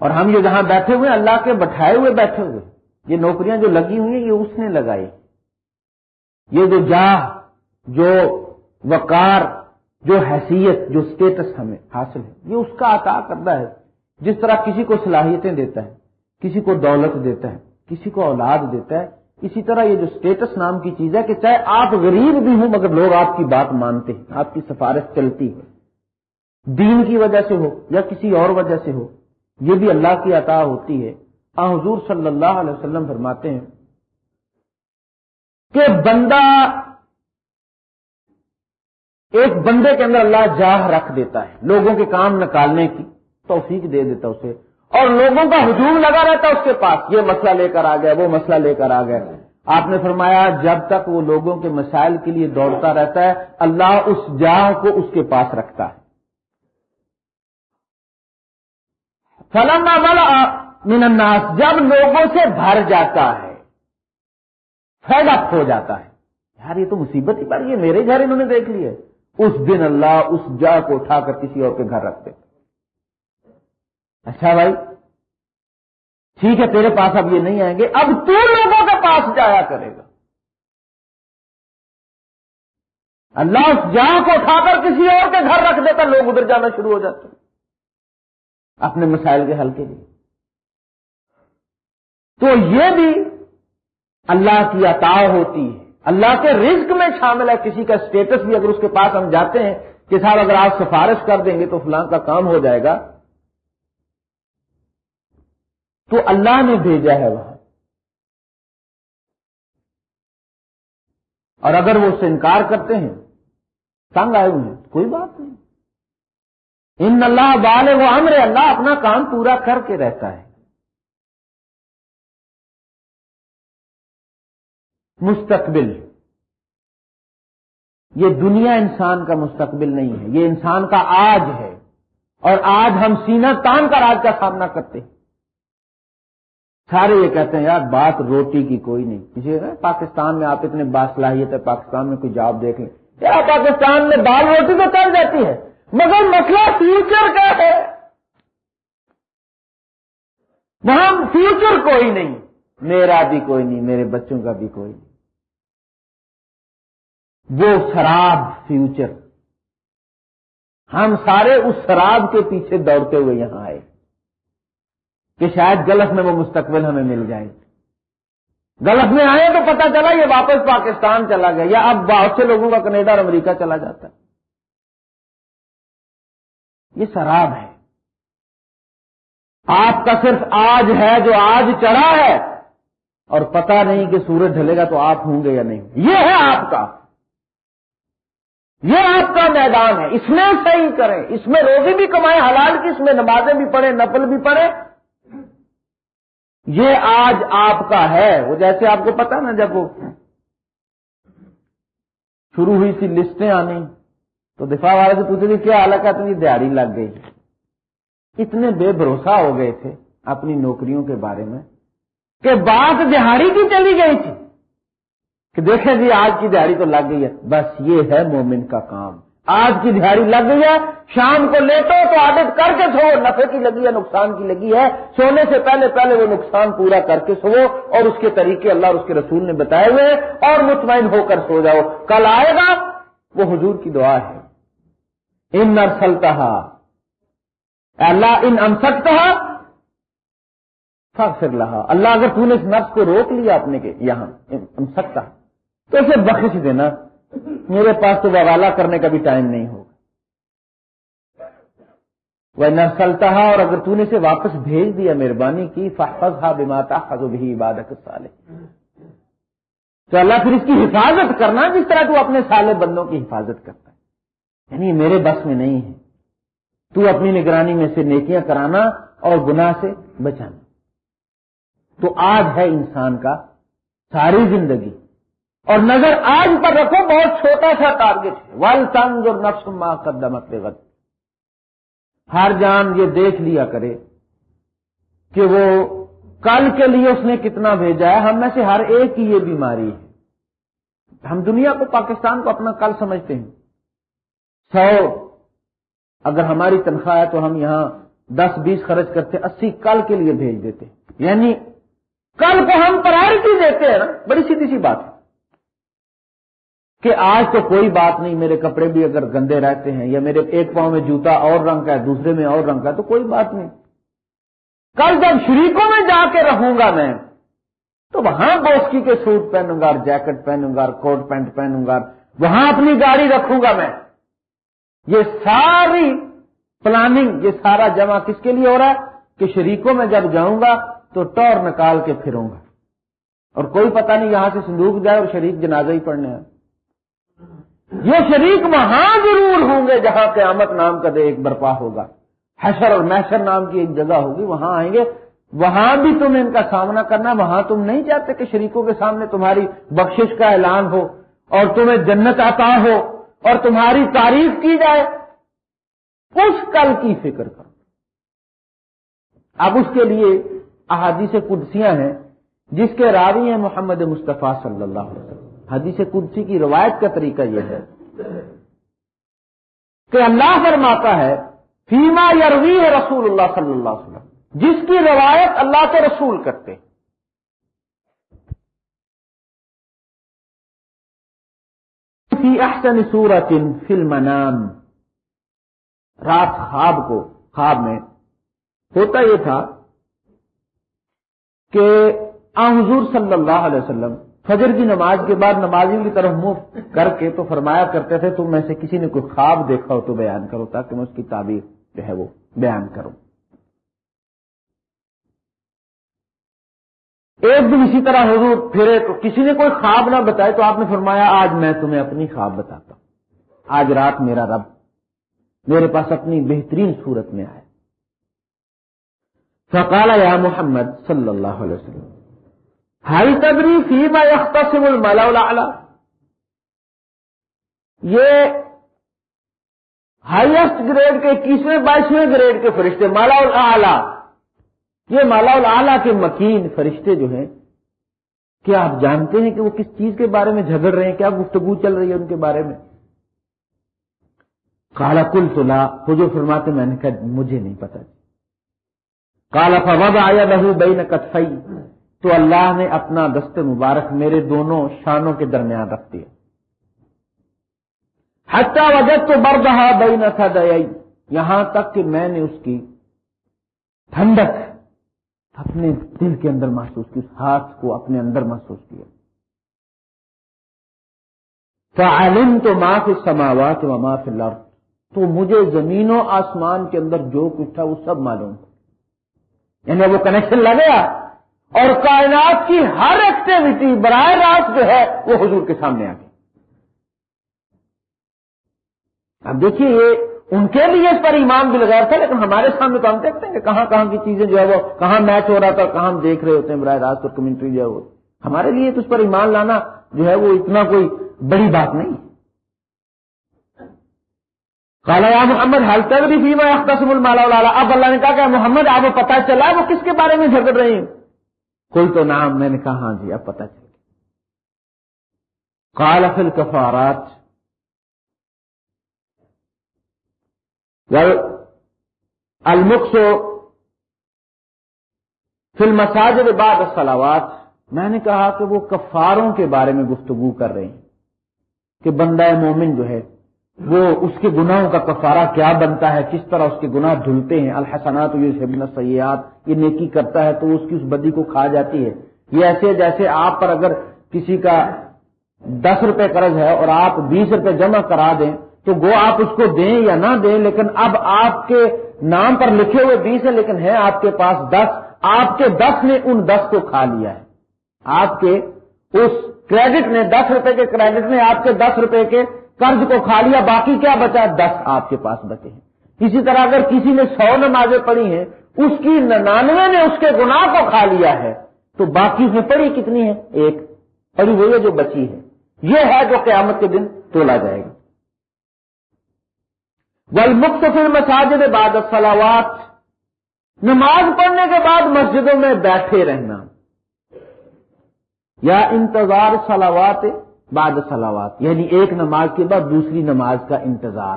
اور ہم یہ جہاں بیٹھے ہوئے اللہ کے بٹھائے ہوئے بیٹھے ہوئے یہ نوکریاں جو لگی ہوئی ہیں، یہ اس نے لگائی۔ یہ جو جاہ، جو وقار، جو حیثیت، جو سٹیٹس ہمیں حاصل ہے، یہ اس کا عطا کرتا ہے۔ جس طرح کسی کو صلاحیتیں دیتا ہے، کسی کو دولت دیتا ہے، کسی کو اولاد دیتا ہے، اسی طرح یہ جو سٹیٹس نام کی چیز ہے کہ چاہے آپ غریب بھی ہوں، مگر لوگ آپ کی بات مانتے ہیں، آپ کی سفارش چلتی ہے۔ دین کی وجہ سے ہو یا کسی اور وجہ سے ہو، یہ بھی اللہ کی عطا ہوتی ہے۔ آ، حضور صلی اللہ علیہ وسلم فرماتے ہیں کہ بندہ ایک بندے کے اندر اللہ جاہ رکھ دیتا ہے، لوگوں کے کام نکالنے کی توفیق دے دیتا اسے، اور لوگوں کا ہجوم لگا رہتا اس کے پاس، یہ مسئلہ لے کر آ گیا وہ مسئلہ لے کر آ گیا آپ نے فرمایا، جب تک وہ لوگوں کے مسائل کے لیے دوڑتا رہتا ہے، اللہ اس جاہ کو اس کے پاس رکھتا ہے۔ فلم والا من الناس، جب لوگوں سے بھر جاتا ہے فیڈ اپ ہو جاتا ہے۔ یار، یہ تو مصیبت ہی پڑ گئی میرے گھر انہوں نے دیکھ لی ہے اس دن اللہ اس جا کو اٹھا کر کسی اور کے گھر رکھتے اچھا بھائی، ٹھیک ہے، تیرے پاس اب یہ نہیں آئیں گے۔ اب تو لوگوں کے پاس جایا کرے گا۔ اللہ اس جا کو اٹھا کر کسی اور کے گھر رکھ دیتا، لوگ ادھر جانا شروع ہو جاتے۔ اپنے مسائل کے حل کے لیے۔ تو یہ بھی اللہ کی عطا ہوتی ہے۔ اللہ کے رزق میں شامل ہے۔ کسی کا اسٹیٹس بھی اگر اس کے پاس ہم جاتے ہیں کہ صاحب اگر آپ سفارش کر دیں گے تو فلاں کا کام ہو جائے گا۔ تو اللہ نے بھیجا ہے وہاں۔ اور اگر وہ اس سے انکار کرتے ہیں، تنگ آئے ہوئے کوئی بات نہیں۔ ان اللہ والے وہ امر اللہ اپنا کام پورا کر کے رہتا ہے۔ مستقبل۔ یہ دنیا انسان کا مستقبل نہیں ہے، یہ انسان کا آج ہے۔ اور آج ہم سینہ تان کر آج کا سامنا کرتے ہیں۔ سارے یہ کہتے ہیں، یار بات روٹی کی کوئی نہیں۔ کسی پاکستان میں آپ اتنے باصلاحیت ہے، پاکستان میں کوئی جاب دیکھ لیں۔ یار پاکستان میں دال روٹی تو چل جاتی ہے۔ مگر مسئلہ فیوچر کا ہے۔ وہاں فیوچر کوئی نہیں، میرا بھی کوئی نہیں، میرے بچوں کا بھی کوئی نہیں۔ وہ شراب فیوچر ہم سارے اس شراب کے پیچھے دوڑتے ہوئے یہاں آئے۔ کہ شاید گلف میں وہ مستقبل ہمیں مل جائے۔ گلف میں آئے تو پتا چلا یہ واپس پاکستان چلا گیا، یا اب بہت سے لوگوں کا کینیڈا اور امریکہ چلا جاتا۔ ہے یہ شراب ہے۔ آپ کا صرف آج ہے جو آج چڑھا ہے اور پتا نہیں کہ سورج ڈھلے گا تو آپ ہوں گے یا نہیں۔ یہ ہے آپ کا۔ یہ آپ کا میدان ہے۔ اس میں صحیح کریں۔ اس میں روزی بھی کمائیں، حلال کی اس میں نمازیں بھی پڑھیں، نفل بھی پڑھیں۔ یہ آج آپ کا ہے۔ وہ جیسے آپ کو پتا نا جب وہ شروع ہوئی سی لسٹیں آنی۔ تو دفاع والے سے پوچھے تھے کیا حالت اتنی دیہڑی لگ گئی. اتنے بے بھروسہ ہو گئے تھے اپنی نوکریوں کے بارے میں کہ بات دہاڑی کی چلی گئی تھی کہ دیکھیں جی آج کی دیہڑی تو لگ گئی ہے۔ بس یہ ہے مومن کا کام۔ آج کی دیہڑی لگ گئی ہے، شام کو لیٹو تو عادت کر کے سو۔ نفے کی لگی ہے، نقصان کی لگی ہے۔ سونے سے پہلے پہلے وہ نقصان پورا کر کے سو اور اس کے طریقے اللہ اور اس کے رسول نے بتائے ہوئے اور مطمئن ہو کر سو جاؤ۔ کل آئے گا، وہ حضور کی دعا ہے۔ ان نرسلتا اللہ، ان انسکتا پھر لہا اللہ، اگر تو نے اس نفس کو روک لیا اپنے کے یہاں انسکتا تو اسے بخش دینا. میرے پاس تو حوالہ کرنے کا بھی ٹائم نہیں ہوگا. وہ نسلتا اور اگر تو نے اسے واپس بھیج دیا مہربانی کی فحفظ ہا بماتا حضو بھی عبادت سالے تو اللہ پھر اس کی حفاظت کرنا، جس طرح تو اپنے سالے بندوں کی حفاظت کرتا ہے. یعنی میرے بس میں نہیں ہے۔ تو اپنی نگرانی میں سے نیکیاں کرانا اور گناہ سے بچانا۔ تو آج ہے انسان کا ساری زندگی۔ اور نظر آج پر رکھو، بہت چھوٹا سا ٹارگیٹ ہے۔ ول تنگ اور نفس ماں قدمت غد ہر جان یہ دیکھ لیا کرے کہ وہ کل کے لیے اس نے کتنا بھیجا ہے۔ ہم میں سے ہر ایک کی یہ بیماری ہے۔ ہم دنیا کو، پاکستان کو اپنا کل سمجھتے ہیں۔ سو اگر ہماری تنخواہ ہے تو ہم یہاں دس بیس خرچ کرتے، اسی کل کے لیے بھیج دیتے۔ یعنی کل کو ہم پرائرٹی دیتے ہیں نا، بڑی سیدھی سی بات ہے۔ کہ آج تو کوئی بات نہیں، میرے کپڑے بھی اگر گندے رہتے ہیں یا میرے ایک پاؤں میں جوتا اور رنگ کا ہے، دوسرے میں اور رنگ کا ہے، تو کوئی بات نہیں۔ کل جب شریکوں میں جا کے رہوں گا میں، تو وہاں بوسکی کے سوٹ پہنوں گا، جیکٹ پہنوں گا کوٹ پینٹ پہنوں گا، وہاں اپنی گاڑی رکھوں گا میں۔ یہ ساری پلاننگ یہ سارا جمع کس کے لیے ہو رہا ہے؟ کہ شریکوں میں جب جاؤں گا تو ٹور نکال کے پھروں گا۔ اور کوئی پتہ نہیں یہاں سے صندوق جائے اور شریک جنازہ ہی پڑھنے آئے یہ شریک وہاں ضرور ہوں گے جہاں قیامت نام کا دے ایک برپا ہوگا۔ حشر اور محشر نام کی ایک جگہ ہوگی، وہاں آئیں گے۔ وہاں بھی تم ان کا سامنا کرنا، وہاں تم نہیں چاہتے کہ شریکوں کے سامنے تمہاری بخشش کا اعلان ہو اور تمہیں جنت آتا ہو۔ اور تمہاری تعریف کی جائے، اس کل کی فکر کرو۔ اب اس کے لیے احادیث قدسیاں ہیں، جس کے راوی ہیں محمد مصطفیٰ صلی اللہ علیہ وسلم۔ حدیث قدسی کی روایت کا طریقہ یہ ہے کہ اللہ فرماتا ہے، فیما یروی ہے رسول اللہ صلی اللہ علیہ وسلم، جس کی روایت اللہ کے رسول کرتے فی احسن سورت فلم نام رات خواب کو، خواب میں ہوتا یہ تھا کہ حضور صلی اللہ علیہ وسلم فجر کی نماز کے بعد نمازی کی طرف منہ کر کے تو فرمایا کرتے تھے، تم میں سے کسی نے کوئی خواب دیکھا ہو تو بیان کرو تاکہ میں اس کی تعبیر جو ہے وہ بیان کروں۔ ایک دن اسی طرح حضور پھرے تو کسی نے کوئی خواب نہ بتائے تو آپ نے فرمایا، آج میں تمہیں اپنی خواب بتاتا ہوں۔ آج رات میرا رب میرے پاس اپنی بہترین صورت میں آیا۔ فقال یا محمد صلی اللہ علیہ وسلم ہائی تبری فی یختصم الملا یہ ہائیسٹ گریڈ کے اکیسویں بائیسویں گریڈ کے فرشتے مالا یہ مالا کے مکین فرشتے جو ہیں، کیا آپ جانتے ہیں کہ وہ کس چیز کے بارے میں جھگڑ رہے ہیں؟ کیا گفتگو چل رہی ہے ان کے بارے میں؟ کالا کل تلا وہ جو فرماتے، میں نے کہا، مجھے نہیں پتا کالا جی۔ فواد آیا بہو بئی نتفئی تو اللہ نے اپنا دست مبارک میرے دونوں شانوں کے درمیان رکھ دیا۔ حتہ وجہ تو بردہ بئی نہ تھا یہاں تک کہ میں نے اس کی ٹھنڈک اپنے دل کے اندر محسوس کی، اس ہاتھ کو اپنے اندر محسوس کیا۔ فعلم تو ماں سماوات و ماں فی تو مجھے زمین و آسمان کے اندر جو کچھ تھا، وہ سب معلوم یعنی وہ کنیکشن لگیا اور کائنات کی ہر ایکٹیویٹی براہ راست جو ہے، وہ حضور کے سامنے آ گئی۔ اب دیکھیے، یہ ان کے لیے اس پر ایمان بھی لگا تھا، لیکن ہمارے سامنے تو ہم دیکھتے ہیں کہ کہاں کہاں کی چیزیں جو ہے وہ کہاں میچ ہو رہا تھا، کہاں ہم دیکھ رہے ہوتے ہیں، براہ راست اور کمنٹری جو ہے وہ۔ ہمارے لیے تو اس پر ایمان لانا جو ہے وہ اتنا کوئی بڑی بات نہیں۔ کالا محمد حال تک بھی اختصم المالا اب اللہ نے کہا کہ محمد، آپ کو پتا چلا وہ کس کے بارے میں جھگڑ رہی ہیں؟ کوئی تو نام میں نے کہا ہاں جی اب پتا چل کالا فل کفارات المکس فل مساجد بعد سلاوات میں نے کہا کہ وہ کفاروں کے بارے میں گفتگو کر رہے ہیں کہ بندہ مومن جو ہے، وہ اس کے گناہوں کا کفارہ کیا بنتا ہے، کس طرح اس کے گناہ دھلتے ہیں۔ الحسنات سیاحت یہ نیکی کرتا ہے تو اس کی اس بدی کو کھا جاتی ہے۔ یہ ایسے جیسے آپ پر اگر کسی کا دس روپے قرض ہے اور آپ بیس روپے جمع کرا دیں تو گو آپ اس کو دیں یا نہ دیں، لیکن اب آپ کے نام پر لکھے ہوئے بیس ہے لیکن ہے آپ کے پاس دس۔ آپ کے دس نے ان دس کو کھا لیا ہے۔ آپ کے اس کریڈٹ نے دس روپے کے کریڈٹ نے آپ کے دس روپے کے قرض کو کھا لیا، باقی کیا بچا؟ دس آپ کے پاس بچے ہیں۔ اسی طرح اگر کسی نے سو نمازیں پڑھی ہیں، اس کی ننانوے نے اس کے گناہ کو کھا لیا ہے، تو باقی اس نے پڑھی کتنی ہے؟ ایک۔ پڑھی ہوئی ہے جو بچی ہے۔ یہ ہے جو قیامت کے دن تولا جائے گا۔ ول مختصر مساجد بعد سلاوات نماز پڑھنے کے بعد مسجدوں میں بیٹھے رہنا۔ یا انتظار سلاوات بعد سلاوات یعنی ایک نماز کے بعد دوسری نماز کا انتظار۔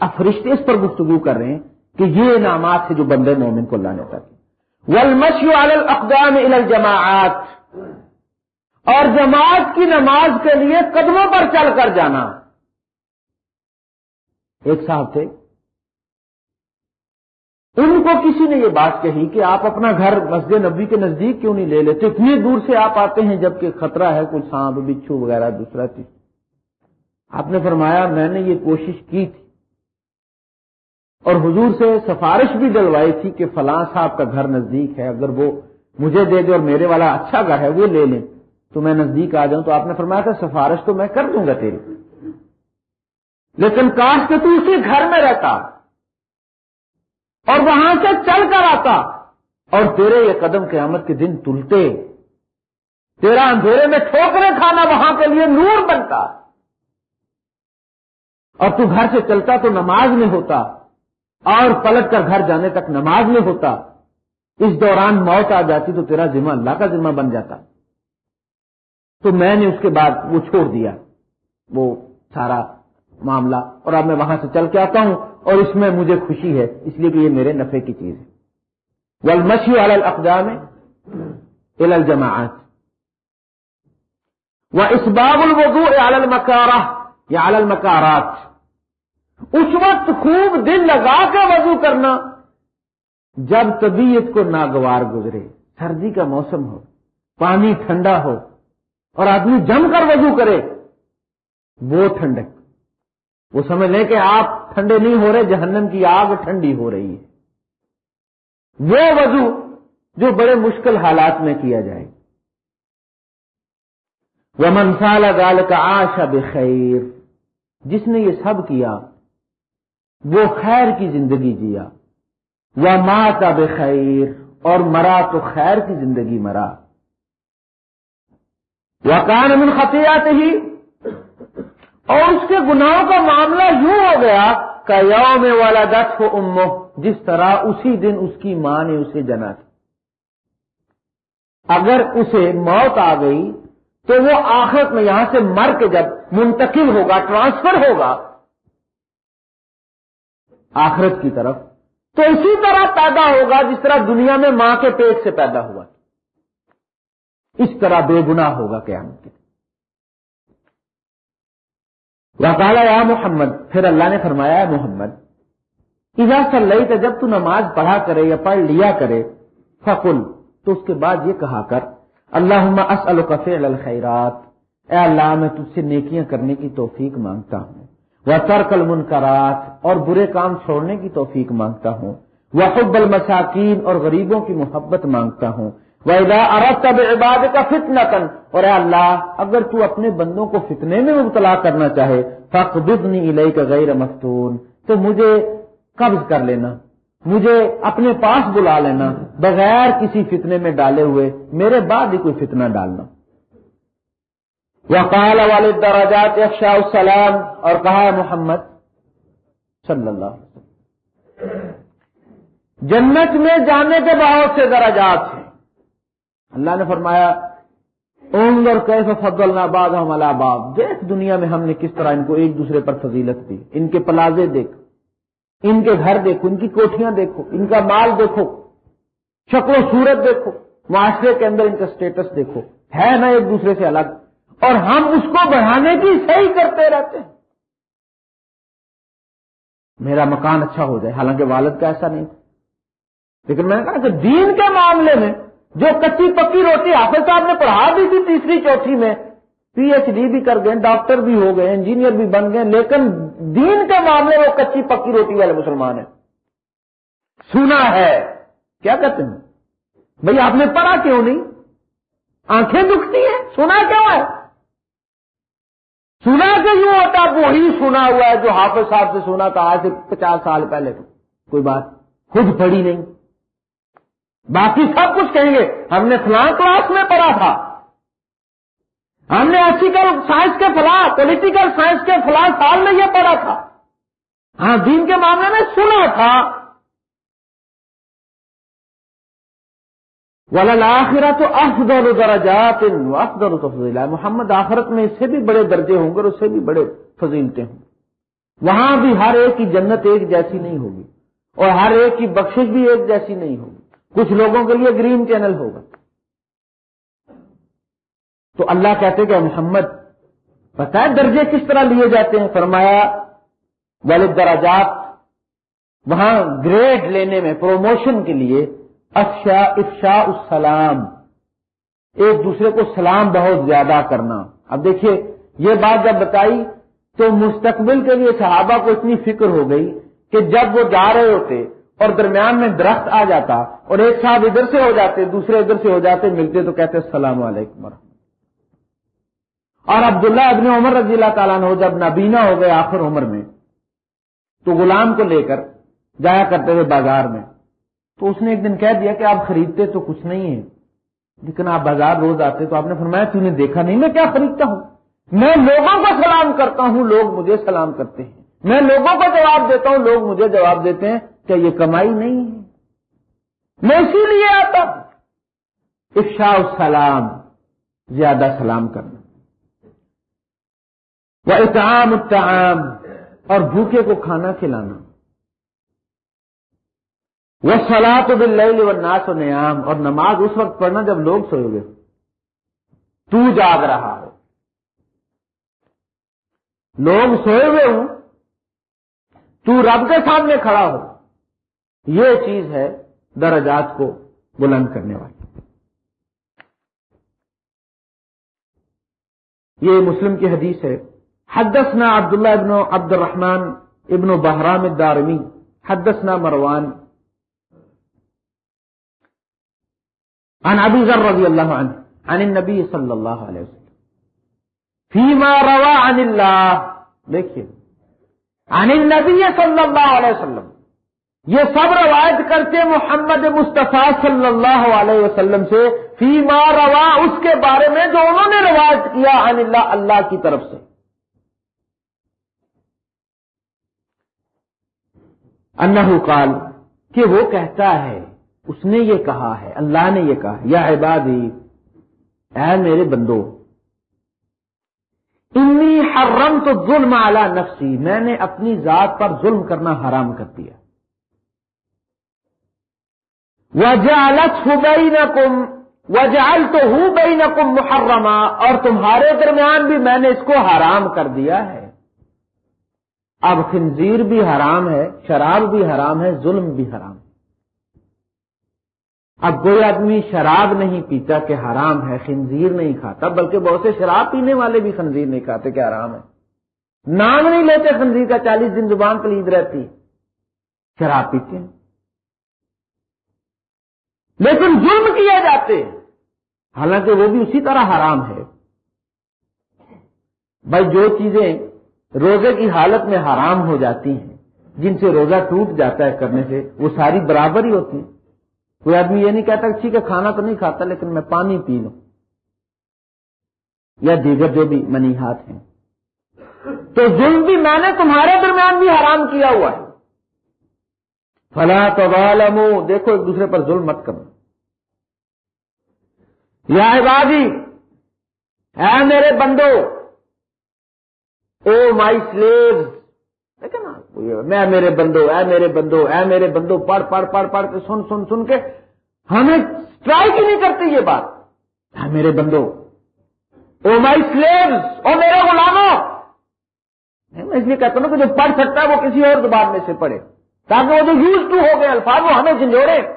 اب فرشتے اس پر گفتگو کر رہے ہیں کہ یہ انعامات ہے جو بندے مومن کو لانے تک ولمشی اقدام الجماعت اور جماعت کی نماز کے لیے قدموں پر چل کر جانا۔ ایک صاحب تھے۔ ان کو کسی نے یہ بات کہی کہ آپ اپنا گھر مسجد نبی کے نزدیک کیوں نہیں لے لیتے؟ اتنی دور سے آپ آتے ہیں جبکہ خطرہ ہے کچھ سانپ، بچھو وغیرہ، دوسرا چیز۔ آپ نے فرمایا، میں نے یہ کوشش کی تھی۔ اور حضور سے سفارش بھی ڈلوائی تھی کہ فلاں صاحب کا گھر نزدیک ہے، اگر وہ مجھے دے دے اور میرے والا اچھا گھر ہے، وہ لے لیں۔ تو میں نزدیک آ جاؤں۔ تو آپ نے فرمایا تھا، سفارش تو میں کر دوں گا تیری۔ لیکن کاش کہ تو اسی گھر میں رہتا اور وہاں سے چل کر آتا اور تیرے یہ قدم قیامت کے دن تلتے، تیرا اندھیرے میں ٹھوکرے کھانا وہاں کے لیے نور بنتا۔ اور تو گھر سے چلتا تو نماز میں ہوتا اور پلٹ کر گھر جانے تک نماز میں ہوتا۔ اس دوران موت آ جاتی تو تیرا ذمہ اللہ کا ذمہ بن جاتا۔ تو میں نے اس کے بعد وہ چھوڑ دیا، وہ سارا معاملہ اور اب میں وہاں سے چل کے آتا ہوں اور اس میں مجھے خوشی ہے، اس لیے کہ یہ میرے نفے کی چیز ہے۔ ولمشی والا اقدام الجماعت وہ اسباب الوضو المکارہ، یا المکارات۔ اس وقت خوب دل لگا کے وضو کرنا، جب طبیعت کو ناگوار گزرے، سردی کا موسم ہو، پانی ٹھنڈا ہو، اور آدمی جم کر وضو کرے، وہ ٹھنڈک۔ وہ سمجھ لیں کہ آپ ٹھنڈے نہیں ہو رہے، جہنم کی آگ ٹھنڈی ہو رہی ہے۔ وہ وضو جو بڑے مشکل حالات میں کیا جائے۔ وہ منسالہ گال کا آشا بخیر جس نے یہ سب کیا، وہ خیر کی زندگی جیا۔ وہ ماتا بخیر اور مرا تو خیر کی زندگی مرا۔ وہ کان من خطیات ہی اور اس کے گناہوں کا معاملہ یوں ہو گیا کہ یوم والا دس ہو امو جس طرح اسی دن اس کی ماں نے اسے جنا تھا۔ اگر اسے موت آ گئی، تو وہ آخرت میں یہاں سے مر کے جب منتقل ہوگا، ٹرانسفر ہوگا آخرت کی طرف، تو اسی طرح پیدا ہوگا جس طرح دنیا میں ماں کے پیٹ سے پیدا ہوا۔ اس طرح بے گنا ہوگا قیامت کے۔ وقالا یا محمد، پھر اللہ نے فرمایا محمد، اذا صلی اللہ جب تو نماز پڑھا کرے یا پڑھ لیا کرے، فقل، تو اس کے بعد یہ کہا کر اللہ اسل فعل الخیرات، اے اللہ، میں تجھ سے نیکیاں کرنے کی توفیق مانگتا ہوں وہ ترک المنکرات، اور برے کام چھوڑنے کی توفیق مانگتا ہوں وہ حب المساکین، اور غریبوں کی محبت مانگتا ہوں ویدا ارب تب عباد کا فتنا کن اور اے اللہ، اگر تو اپنے بندوں کو فتنے میں مبتلا کرنا چاہے فخ بدنی کا غیر مفتون، تو مجھے قبض کر لینا، مجھے اپنے پاس بلا لینا، بغیر کسی فتنے میں ڈالے ہوئے، میرے بعد ہی کوئی فتنہ ڈالنا۔ وقال والد دراجات افشاء السلام، اور کہا محمد صلی اللہ جنت میں جانے کے بہت سے دراجات ہیں۔ اللہ نے فرمایا اونگ اور کیسے فضل آباد ہم الباد دیکھ دنیا میں ہم نے کس طرح ان کو ایک دوسرے پر فضیلت دی۔ ان کے پلازے دیکھ، ان کے گھر دیکھو ان کی کوٹیاں دیکھو، ان کا مال دیکھو، شکل و صورت دیکھو، معاشرے کے اندر ان کا سٹیٹس دیکھو۔ ہے نا ایک دوسرے سے الگ، اور ہم اس کو بڑھانے کی صحیح کرتے رہتے ہیں۔ میرا مکان اچھا ہو جائے، حالانکہ والد کا ایسا نہیں تھا۔ لیکن میں نے کہا کہ دین کے معاملے میں جو کچی پکی روٹی حافظ صاحب نے پڑھا دی تھی تیسری چوتھی میں، پی ایچ ڈی بھی کر گئے، ڈاکٹر بھی ہو گئے، انجینئر بھی بن گئے، لیکن دین کے معاملے میں کچی پکی روٹی والے مسلمان ہیں۔ سنا ہے۔ کیا کہتے ہیں؟ بھائی آپ نے پڑھا کیوں نہیں؟ آنکھیں دکھتی ہیں، سنا کیوں ہے؟ سنا کہ یوں ہوتا، وہی سنا ہوا ہے جو حافظ صاحب سے سنا تھا، آج سے پچاس سال پہلے کوئی بات، خود پڑھی نہیں۔ باقی سب کچھ کہیں گے، ہم نے فلاں کلاس میں پڑھا تھا۔ ہم نے ایتھیکل سائنس کے فلاں پولیٹیکل سائنس کے فلاں سال میں یہ پڑھا تھا۔ ہاں دین کے معاملے میں سنا تھا۔ ولا تو افضل درجات افضل تفضیل محمد آخرت میں اس سے بھی بڑے درجے ہوں گے اور اس سے بھی بڑے فضیلتے ہوں گے۔ وہاں بھی ہر ایک کی جنت ایک جیسی نہیں ہوگی اور ہر ایک کی بخشش بھی ایک جیسی نہیں ہوگی۔ کچھ لوگوں کے لیے گرین چینل ہوگا۔ تو اللہ کہتے کہ محمد پتا ہے درجے کس طرح لیے جاتے ہیں؟ فرمایا، والد دراجات، وہاں گریڈ لینے میں، پروموشن کے لیے، افشا افشا السلام، ایک دوسرے کو سلام بہت زیادہ کرنا۔ اب دیکھیے، یہ بات جب بتائی تو مستقبل کے لیے صحابہ کو اتنی فکر ہو گئی کہ جب وہ جا رہے ہوتے اور درمیان میں درخت آ جاتا اور ایک صاحب ادھر سے ہو جاتے، دوسرے ادھر سے ہو جاتے، ملتے تو کہتے، السلام علیکم اور عبداللہ ابن عمر رضی اللہ تعالیٰ نے جب نابینا ہو گئے آخر عمر میں، تو غلام کو لے کر جایا کرتے تھے بازار میں۔ تو اس نے ایک دن کہہ دیا کہ آپ خریدتے تو کچھ نہیں ہے، لیکن آپ بازار روز آتے تو آپ نے فرمایا، تو نے دیکھا نہیں، میں کیا خریدتا ہوں؟ میں لوگوں کو سلام کرتا ہوں، لوگ مجھے سلام کرتے ہیں۔ میں لوگوں کو جواب دیتا ہوں، لوگ مجھے جواب دیتے ہیں۔ کہ یہ کمائی نہیں ہے؟ میں اسی لیے آتا ہوں افشا السلام، زیادہ سلام کرنا۔ وہ اتعام اتعام اور بھوکے کو کھانا کھلانا۔ وہ سلا تو بل و ناس و نیام اور نماز اس وقت پڑھنا جب لوگ سوئے گے۔ تو جاگ رہا ہو لوگ سوئے ہوئے ہوں۔ تو رب کے سامنے کھڑا ہو۔ یہ چیز ہے درجات کو بلند کرنے والی۔ یہ مسلم کی حدیث ہے، حدثنا عبداللہ ابن عبد الرحمن ابن بحرام الدارمی، حدثنا مروان۔ عن ابی ذر رضی اللہ عنہ، عن النبی صلی اللہ علیہ وسلم۔ فیما روا عن اللہ، دیکھیے، عن النبی صلی اللہ علیہ وسلم۔ یہ سب روایت کرتے محمد مصطفیٰ صلی اللہ علیہ وسلم سے، فیما روا، اس کے بارے میں جو انہوں نے روایت کیا، عن اللہ اللہ کی طرف سے۔ انہو قال، کہ وہ کہتا ہے، اس نے یہ کہا ہے، اللہ نے یہ کہا یا عبادی، اے میرے بندو، انی حرم تو ظلم اعلی نفسی، میں نے اپنی ذات پر ظلم کرنا حرام کر دیا۔ وجالت ہوئی کم وجال تو ہوں بئی نہ کم محرمہ اور تمہارے درمیان بھی میں نے اس کو حرام کر دیا ہے۔ اب خنزیر بھی حرام ہے، شراب بھی حرام ہے، ظلم بھی حرام ہے۔ اب کوئی آدمی شراب نہیں پیتا کہ حرام ہے، خنزیر نہیں کھاتا، بلکہ بہت سے شراب پینے والے بھی خنزیر نہیں کھاتے کہ حرام ہے۔ نام نہیں لیتے خنزیر کا، چالیس دن زبان کلید رہتی۔ شراب پیتے ہیں۔ لیکن ظلم کیے جاتے حالانکہ وہ بھی اسی طرح حرام ہے۔ بھائی جو چیزیں روزے کی حالت میں حرام ہو جاتی ہیں، جن سے روزہ ٹوٹ جاتا ہے کرنے سے، وہ ساری برابر ہی ہوتی ہیں۔ کوئی آدمی یہ نہیں کہتا کہ ٹھیک ہے، کھانا تو نہیں کھاتا، لیکن میں پانی پی لوں۔ یا دیگر جو بھی منیحات ہیں۔ تو ظلم بھی میں نے تمہارے درمیان بھی حرام کیا ہوا ہے۔ فلا تو دیکھو ایک دوسرے پر ظلم مت کرو۔ یا عبادی، اے میرے بندو، او مائی سلیو نا میں میرے بندو، اے میرے بندو، اے میرے بندو، پڑھ پڑھ پڑھ پڑھ کے سن سن سن کے ہمیں ٹرائی کی نہیں کرتی یہ بات۔ اے میرے بندو، او مائی سلیو او میرے غلاموں۔ میں اس لیے کہتا ہوں کہ جو پڑھ سکتا ہے وہ کسی اور زبان میں سے پڑھے۔ تاکہ وہ جو یوز ٹو ہو گئے، الفاظ وہ ہمیں جھنجھوڑے۔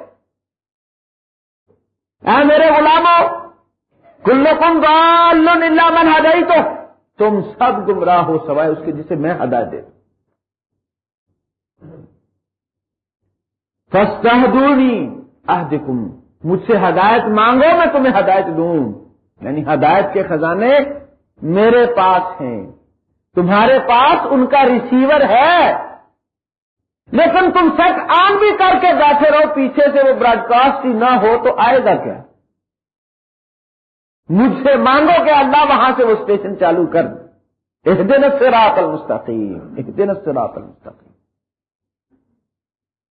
اے میرے غلاموں کلو کم من ہدائی تو تم سب گمراہ ہو سوائے اس کے جسے میں ہدایت دے۔ فستا اہدکم مجھ سے ہدایت مانگو، میں تمہیں ہدایت دوں۔ یعنی ہدایت کے خزانے میرے پاس ہیں۔ تمہارے پاس ان کا ریسیور ہے۔ لیکن تم سچ آن بھی کر کے بیٹھے رہو، پیچھے سے وہ براڈ کاسٹ ہی نہ ہو تو آئے گا کیا؟ مجھ سے مانگو کہ اللہ وہاں سے وہ اسٹیشن چالو کر ایک دن سے رات المستقیم ایک دن سے رات المستقیم۔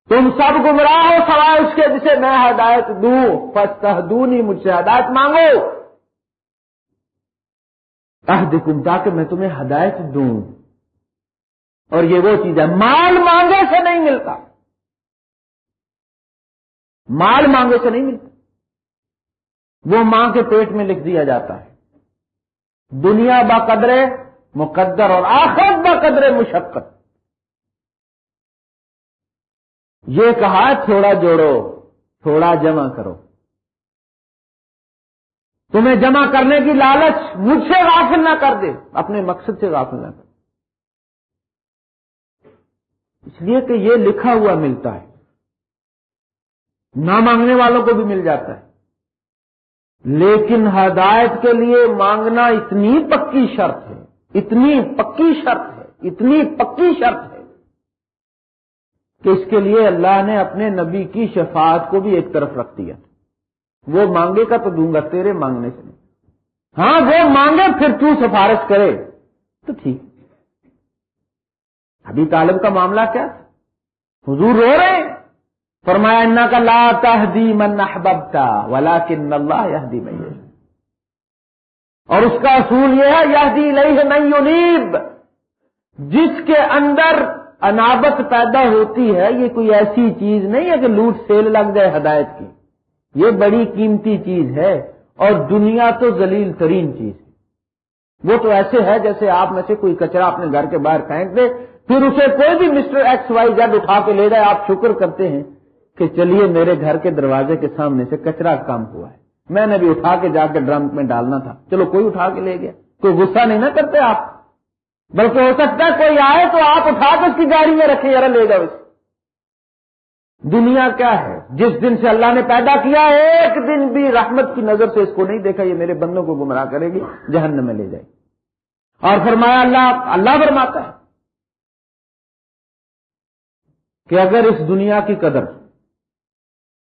تم سب گمراہ ہو سوائے اس کے جسے میں ہدایت دوں۔ فستا دونی مجھ سے ہدایت مانگو۔ دکھوں تاکہ میں تمہیں ہدایت دوں۔ اور یہ وہ چیز ہے، مال مانگے سے نہیں ملتا۔ مال مانگے سے نہیں ملتا۔ وہ ماں کے پیٹ میں لکھ دیا جاتا ہے۔ دنیا با قدر مقدر اور آخر با قدر مشقت۔ یہ کہا، تھوڑا جوڑو، تھوڑا جمع کرو۔ تمہیں جمع کرنے کی لالچ مجھ سے غافل نہ کر دے، اپنے مقصد سے غافل نہ کر۔ اس لیے کہ یہ لکھا ہوا ملتا ہے۔ نہ مانگنے والوں کو بھی مل جاتا ہے۔ لیکن ہدایت کے لیے مانگنا اتنی پکی شرط ہے، اتنی پکی شرط ہے، اتنی پکی شرط ہے کہ اس کے لیے اللہ نے اپنے نبی کی شفاعت کو بھی ایک طرف رکھ دیا وہ مانگے کا تو دوں گا تیرے مانگنے سے۔ ہاں وہ مانگے پھر تو سفارش کرے۔ تو ٹھیک۔ ابھی طالب کا معاملہ کیا؟ حضور رو رہے ہیں؟ فرمایا ان کا لا تہدی من احببتا ولیکن اللہ یہدی من اور اس کا اصول یہ ہے، یہدی لئی من جس کے اندر انابت پیدا ہوتی ہے، یہ کوئی ایسی چیز نہیں ہے کہ لوٹ سیل لگ جائے ہدایت کی۔ یہ بڑی قیمتی چیز ہے اور دنیا تو ذلیل ترین چیز ہے۔ وہ تو ایسے ہے جیسے آپ میں سے کوئی کچرا اپنے گھر کے باہر پھینک دے پھر اسے کوئی بھی مسٹر ایکس وائی زیڈ اٹھا کے لے جائے، آپ شکر کرتے ہیں کہ چلیے میرے گھر کے دروازے کے سامنے سے کچرا کام ہوا ہے۔ میں نے بھی اٹھا کے جا کے ڈرم میں ڈالنا تھا۔ چلو کوئی اٹھا کے لے گیا۔ کوئی غصہ نہیں نہ کرتے آپ۔ بلکہ ہو سکتا ہے کوئی آئے تو آپ اٹھا کے اس کی گاڑی میں رکھے یار لے جاؤ اسے دنیا کیا ہے؟ جس دن سے اللہ نے پیدا کیا، ایک دن بھی رحمت کی نظر سے اس کو نہیں دیکھا، یہ میرے بندوں کو گمراہ کرے گی، جہنم میں لے جائے اور فرمایا، اللہ اللہ فرماتا ہے۔ کہ اگر اس دنیا کی قدر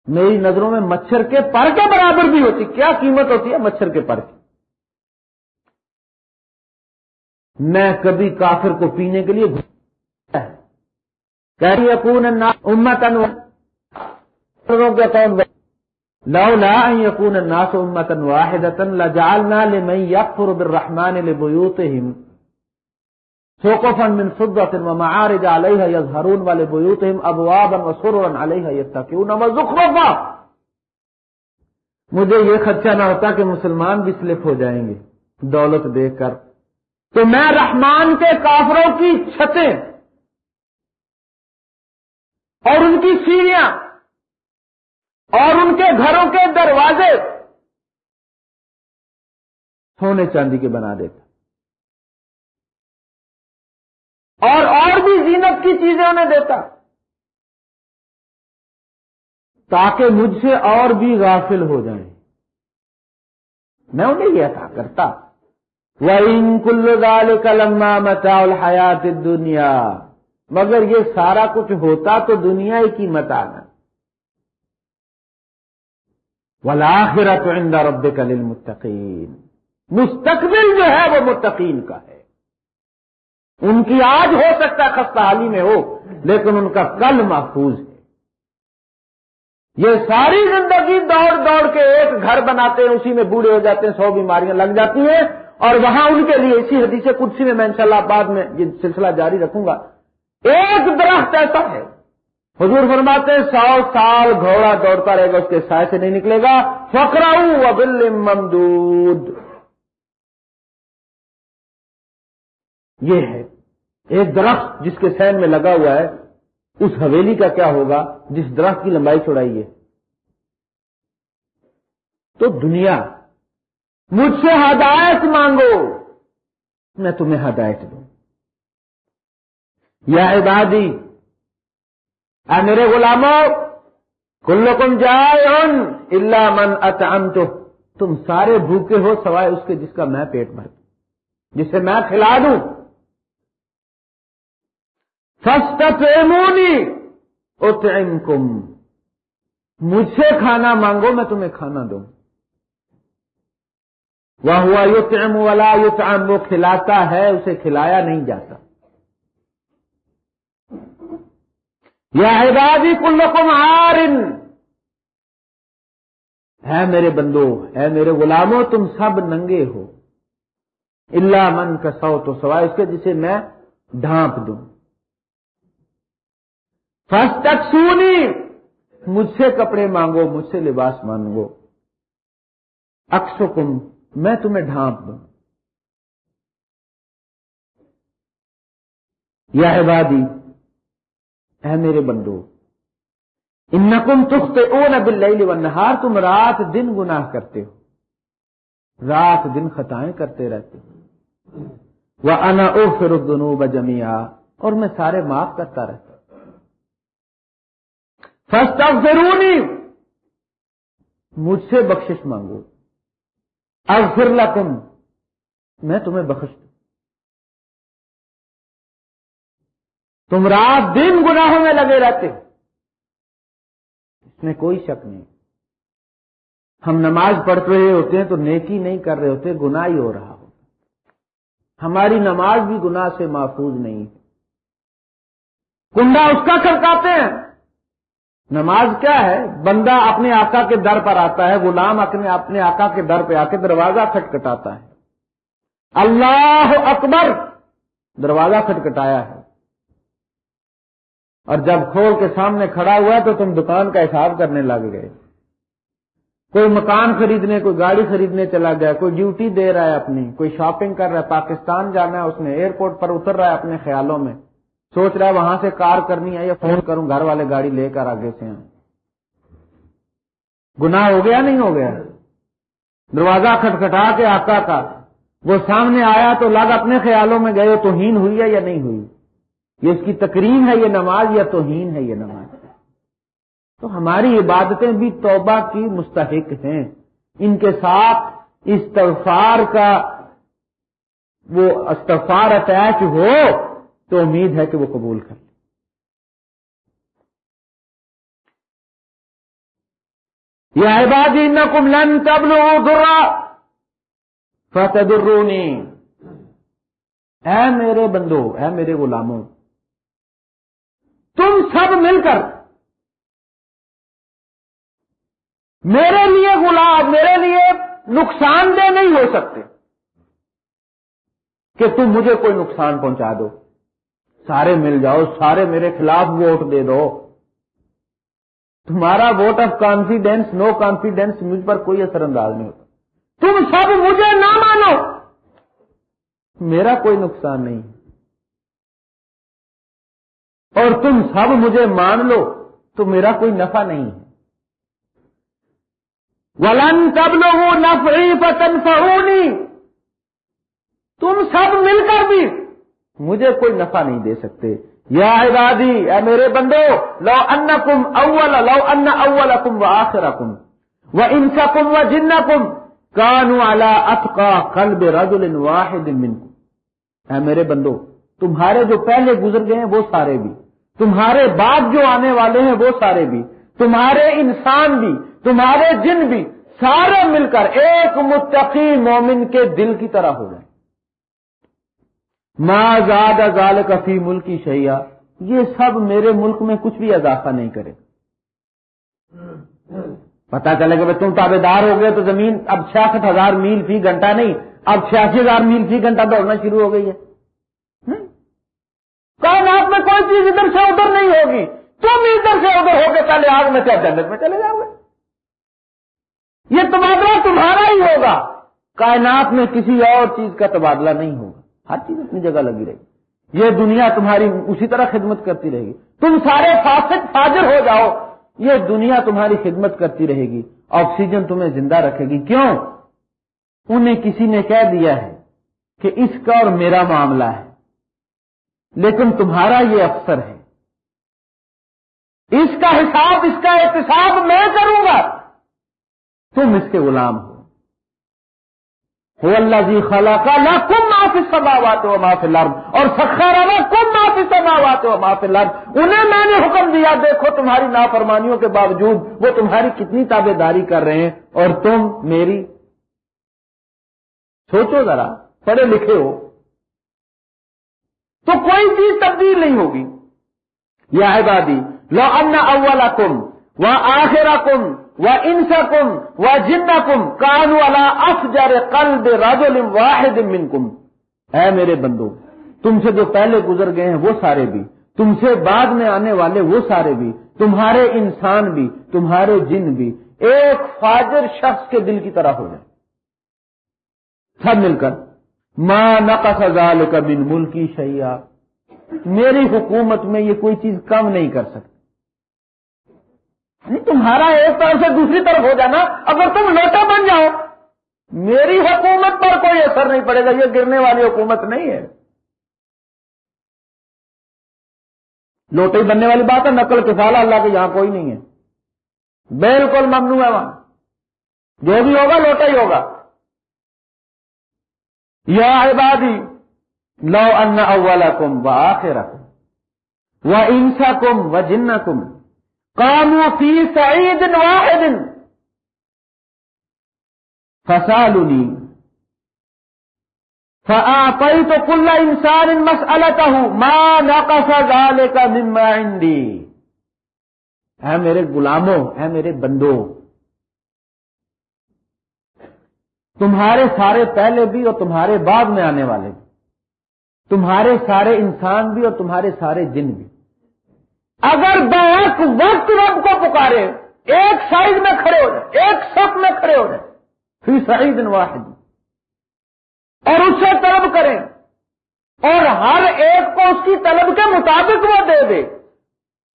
میری نظروں میں مچھر کے پر کے برابر بھی ہوتی، کیا قیمت ہوتی ہے مچھر کے پر کی؟ میں کبھی کافر کو پینے کے لیے یقون لا یقون الناس امتن واحد۔ لجعلنا لمن يكفر بالرحمن لبيوتهم سوقفا من فضة ومعارج عليها يظهرون ولبيوتهم ابوابا وسررا عليها يتقون وزخرفا مجھے یہ خدشہ نہ ہوتا کہ مسلمان بھی سلپ ہو جائیں گے. دولت دیکھ کر. تو میں رحمان کے کافروں کی چھتیں اور ان کی سیڑھیاں اور ان کے گھروں کے دروازے سونے چاندی کے بنا دیتا. اور اور بھی زینت کی چیزیں انہیں دیتا۔ تاکہ مجھ سے اور بھی غافل ہو جائیں۔ میں انہیں یہ تھا کرتا۔ وہ کل کلما متا الحیات دنیا مگر یہ سارا کچھ ہوتا تو دنیا ہی کی مت آنا ولاخرت عند ربك للمتقین مستقبل جو ہے وہ متقین کا ہے۔ ان کی آج ہو سکتا ہے خستہ حالی میں ہو، لیکن ان کا کل محفوظ ہے۔ یہ ساری زندگی دوڑ دوڑ کے ایک گھر بناتے ہیں، اسی میں بوڑھے ہو جاتے ہیں، سو بیماریاں لگ جاتی ہیں۔ اور وہاں ان کے لیے اسی حدیث کچھ میں میں انشاءاللہ بعد میں یہ سلسلہ جاری رکھوں گا۔ ایک درخت ایسا ہے۔ حضور فرماتے ہیں، سو سال گھوڑا دوڑتا رہے گا، اس کے سائے سے نہیں نکلے گا۔ فکراؤ ابل ممدود۔ یہ ہے، ایک درخت جس کے سین میں لگا ہوا ہے، اس حویلی کا کیا ہوگا؟ جس درخت کی لمبائی چھوڑائی ہے۔ تو دنیا، مجھ سے ہدایت مانگو، میں تمہیں ہدایت دوں۔ یا عبادی، اے میرے غلاموں کلو کم جائے اللہ من اچان تم سارے بھوکے ہو، سوائے اس کے جس کا میں پیٹ بھر۔ جسے میں کھلا دوں فسٹ پریمونی اتم مجھ سے کھانا مانگو، میں تمہیں کھانا دوں۔ وہ ہوا یو والا یو وہ کھلاتا ہے، اسے کھلایا نہیں جاتا۔ یا عبادی کلکم عارن۔ ہے میرے بندو، ہے میرے غلاموں، تم سب ننگے ہو۔ اللہ من کا سو تو سوائے اس کے جسے میں ڈھانپ دوں۔ فسٹ تک سونی مجھ سے کپڑے مانگو، مجھ سے لباس مانگو۔ اکسکم، میں تمہیں ڈھانپ دوں۔ یا عبادی، اے میرے بندو ان نقم تخت او نہ نہار تم رات دن گناہ کرتے ہو۔ رات دن خطائیں کرتے رہتے ہو۔ وہ انا او فرو اور میں سارے معاف کرتا رہتا فسٹ آف ضروری مجھ سے بخشش مانگو۔ اغفر لکم۔ میں تمہیں بخش دوں۔ تم رات دن گناہوں میں لگے رہتے ہو۔ اس میں کوئی شک نہیں۔ ہم نماز پڑھ رہے ہوتے ہیں تو نیکی نہیں کر رہے ہوتے، گناہ ہی ہو رہا ہوتا۔ ہماری نماز بھی گناہ سے محفوظ نہیں ہے۔ کنڈا اس کا کھڑکاتے ہیں۔ نماز کیا ہے؟ بندہ اپنے آقا کے در پر آتا ہے، غلام اپنے اپنے آقا کے در پہ آ کے دروازہ کھٹکھٹاتا ہے۔ اللہ اکبر! دروازہ کھٹکھٹایا ہے۔ اور جب کھول کے سامنے کھڑا ہوا تو تم دکان کا حساب کرنے لگ گئے۔ کوئی مکان خریدنے، کوئی گاڑی خریدنے چلا گیا، کوئی ڈیوٹی دے رہا ہے اپنی، کوئی شاپنگ کر رہا ہے، پاکستان جانا ہے، اس نے ایئرپورٹ پر اتر رہا ہے اپنے خیالوں میں۔ سوچ رہا ہے وہاں سے کار کرنی ہے یا فون کروں، گھر والے گاڑی لے کر آگے سے گناہ ہو گیا نہیں ہو گیا؟ دروازہ کھٹکھٹا کے آقا کا، وہ سامنے آیا تو لگ اپنے خیالوں میں گئے توہین ہوئی ہے یا نہیں ہوئی؟ یہ اس کی تقریم ہے، یہ نماز یا توہین ہے، یہ نماز؟ تو ہماری عبادتیں بھی توبہ کی مستحق ہیں۔ ان کے ساتھ استغفار کا وہ استغفار اٹیچ ہو تو امید ہے کہ وہ قبول کر لے۔ یا عبادی نکم لن تبلو درا فتدرونی اے میرے بندو، اے میرے غلاموں، تم سب مل کر میرے لیے غلام، میرے لیے نقصان دہ نہیں ہو سکتے کہ تم مجھے کوئی نقصان پہنچا دو۔ سارے مل جاؤ، سارے میرے خلاف ووٹ دے دو۔ تمہارا vote of confidence no confidence مجھ پر کوئی اثر انداز نہیں ہوتا۔ تم سب مجھے نہ مانو۔ میرا کوئی نقصان نہیں۔ اور تم سب مجھے مان لو تو میرا کوئی نفع نہیں ہے۔ ولن تب لوگوں نفری پتن تم سب مل کر بھی مجھے کوئی نفع نہیں دے سکتے۔ یا عبادی، اے میرے بندو، لو ان کم اول، لو ان اول کم و آخر کم و انسا کم و جن کم کانو اتقا قلب رجل واحد منکم۔ اے میرے بندو، تمہارے جو پہلے گزر گئے ہیں وہ سارے بھی، تمہارے بعد جو آنے والے ہیں وہ سارے بھی، تمہارے انسان بھی، تمہارے جن بھی، سارے مل کر ایک متقی مومن کے دل کی طرح ہو جائیں۔ ماں زیادہ ظال کفی ملکی شہیا یہ سب میرے ملک میں کچھ بھی اضافہ نہیں کرے۔ پتا چلے گا تم تابے دار ہو گئے تو زمین اب چھیاسٹھ ہزار میل فی گھنٹہ نہیں، اب چھیاسی ہزار میل فی گھنٹہ دوڑنا شروع ہو گئی ہے۔ کائنات میں کوئی چیز ادھر سے ادھر نہیں ہوگی۔ تم ادھر سے ادھر ہو کے پہلے آگ میں چاہے جنت میں چلے جاؤ۔ گے یہ تبادلہ تمہارا ہی ہوگا۔ کائنات میں کسی اور چیز کا تبادلہ نہیں ہوگا۔ ہر چیز اپنی جگہ لگی رہے گی۔ یہ دنیا تمہاری اسی طرح خدمت کرتی رہے گی۔ تم سارے فاسق فاجر ہو جاؤ۔ یہ دنیا تمہاری خدمت کرتی رہے گی۔ آکسیجن تمہیں زندہ رکھے گی۔ کیوں؟ انہیں کسی نے کہہ دیا ہے کہ اس کا اور میرا معاملہ ہے۔ لیکن تمہارا یہ افسر ہے۔ اس کا حساب، اس کا احتساب میں کروں گا۔ تم اس کے غلام ہو۔ ہو اللہ جی خلا کا نہ کم معافی سماوات ہو معافی لرم اور سخارا کم معافی سماوات ہو معافی لرم انہیں میں نے حکم دیا، دیکھو تمہاری نافرمانیوں کے باوجود وہ تمہاری کتنی تابے داری کر رہے ہیں، اور تم میری سوچو ذرا، پڑھے لکھے ہو۔ تو کوئی چیز تبدیل نہیں ہوگی۔ یا عبادی، لو ان اولا کم وہ آخرا کم وہ انسا کم وہ جنا کم کان والا افجر قلب راجول واحد من کم اے میرے بندو، تم سے جو پہلے گزر گئے ہیں وہ سارے بھی، تم سے بعد میں آنے والے وہ سارے بھی، تمہارے انسان بھی، تمہارے جن بھی، ایک فاجر شخص کے دل کی طرح ہو جائے۔ سب مل کر ماں نقص ازال کا بن ملکی شیا میری حکومت میں یہ کوئی چیز کم نہیں کر سکتی تمہارا ایک طرف سے دوسری طرف ہو جانا، اگر تم لوٹا بن جاؤ، میری حکومت پر کوئی اثر نہیں پڑے گا، یہ گرنے والی حکومت نہیں ہے۔ لوٹے بننے والی بات ہے، نقل کے سالہ اللہ کے یہاں کوئی نہیں ہے۔ بالکل ممنوع ہے وہاں۔ جو بھی ہوگا، لوٹا ہی ہوگا۔ یا عبادی، لو ان اولا کم و آخر و انسا کم و جن کم کامو فی سعید واحد. فسالنی فآتيت تو کل انسان مسألته ما نقص ذلك مما عندي اے میرے غلاموں، اے میرے بندوں. تمہارے سارے پہلے بھی اور تمہارے بعد میں آنے والے بھی. تمہارے سارے انسان بھی اور تمہارے سارے جن بھی. اگر بیک وقت رب کو پکارے، ایک سائز میں کھڑے ہو جائے، ایک سب میں کھڑے ہو جائے، پھر صحیح دن واحد۔ اور اس سے طلب کریں۔ اور ہر ایک کو اس کی طلب کے مطابق وہ دے دے۔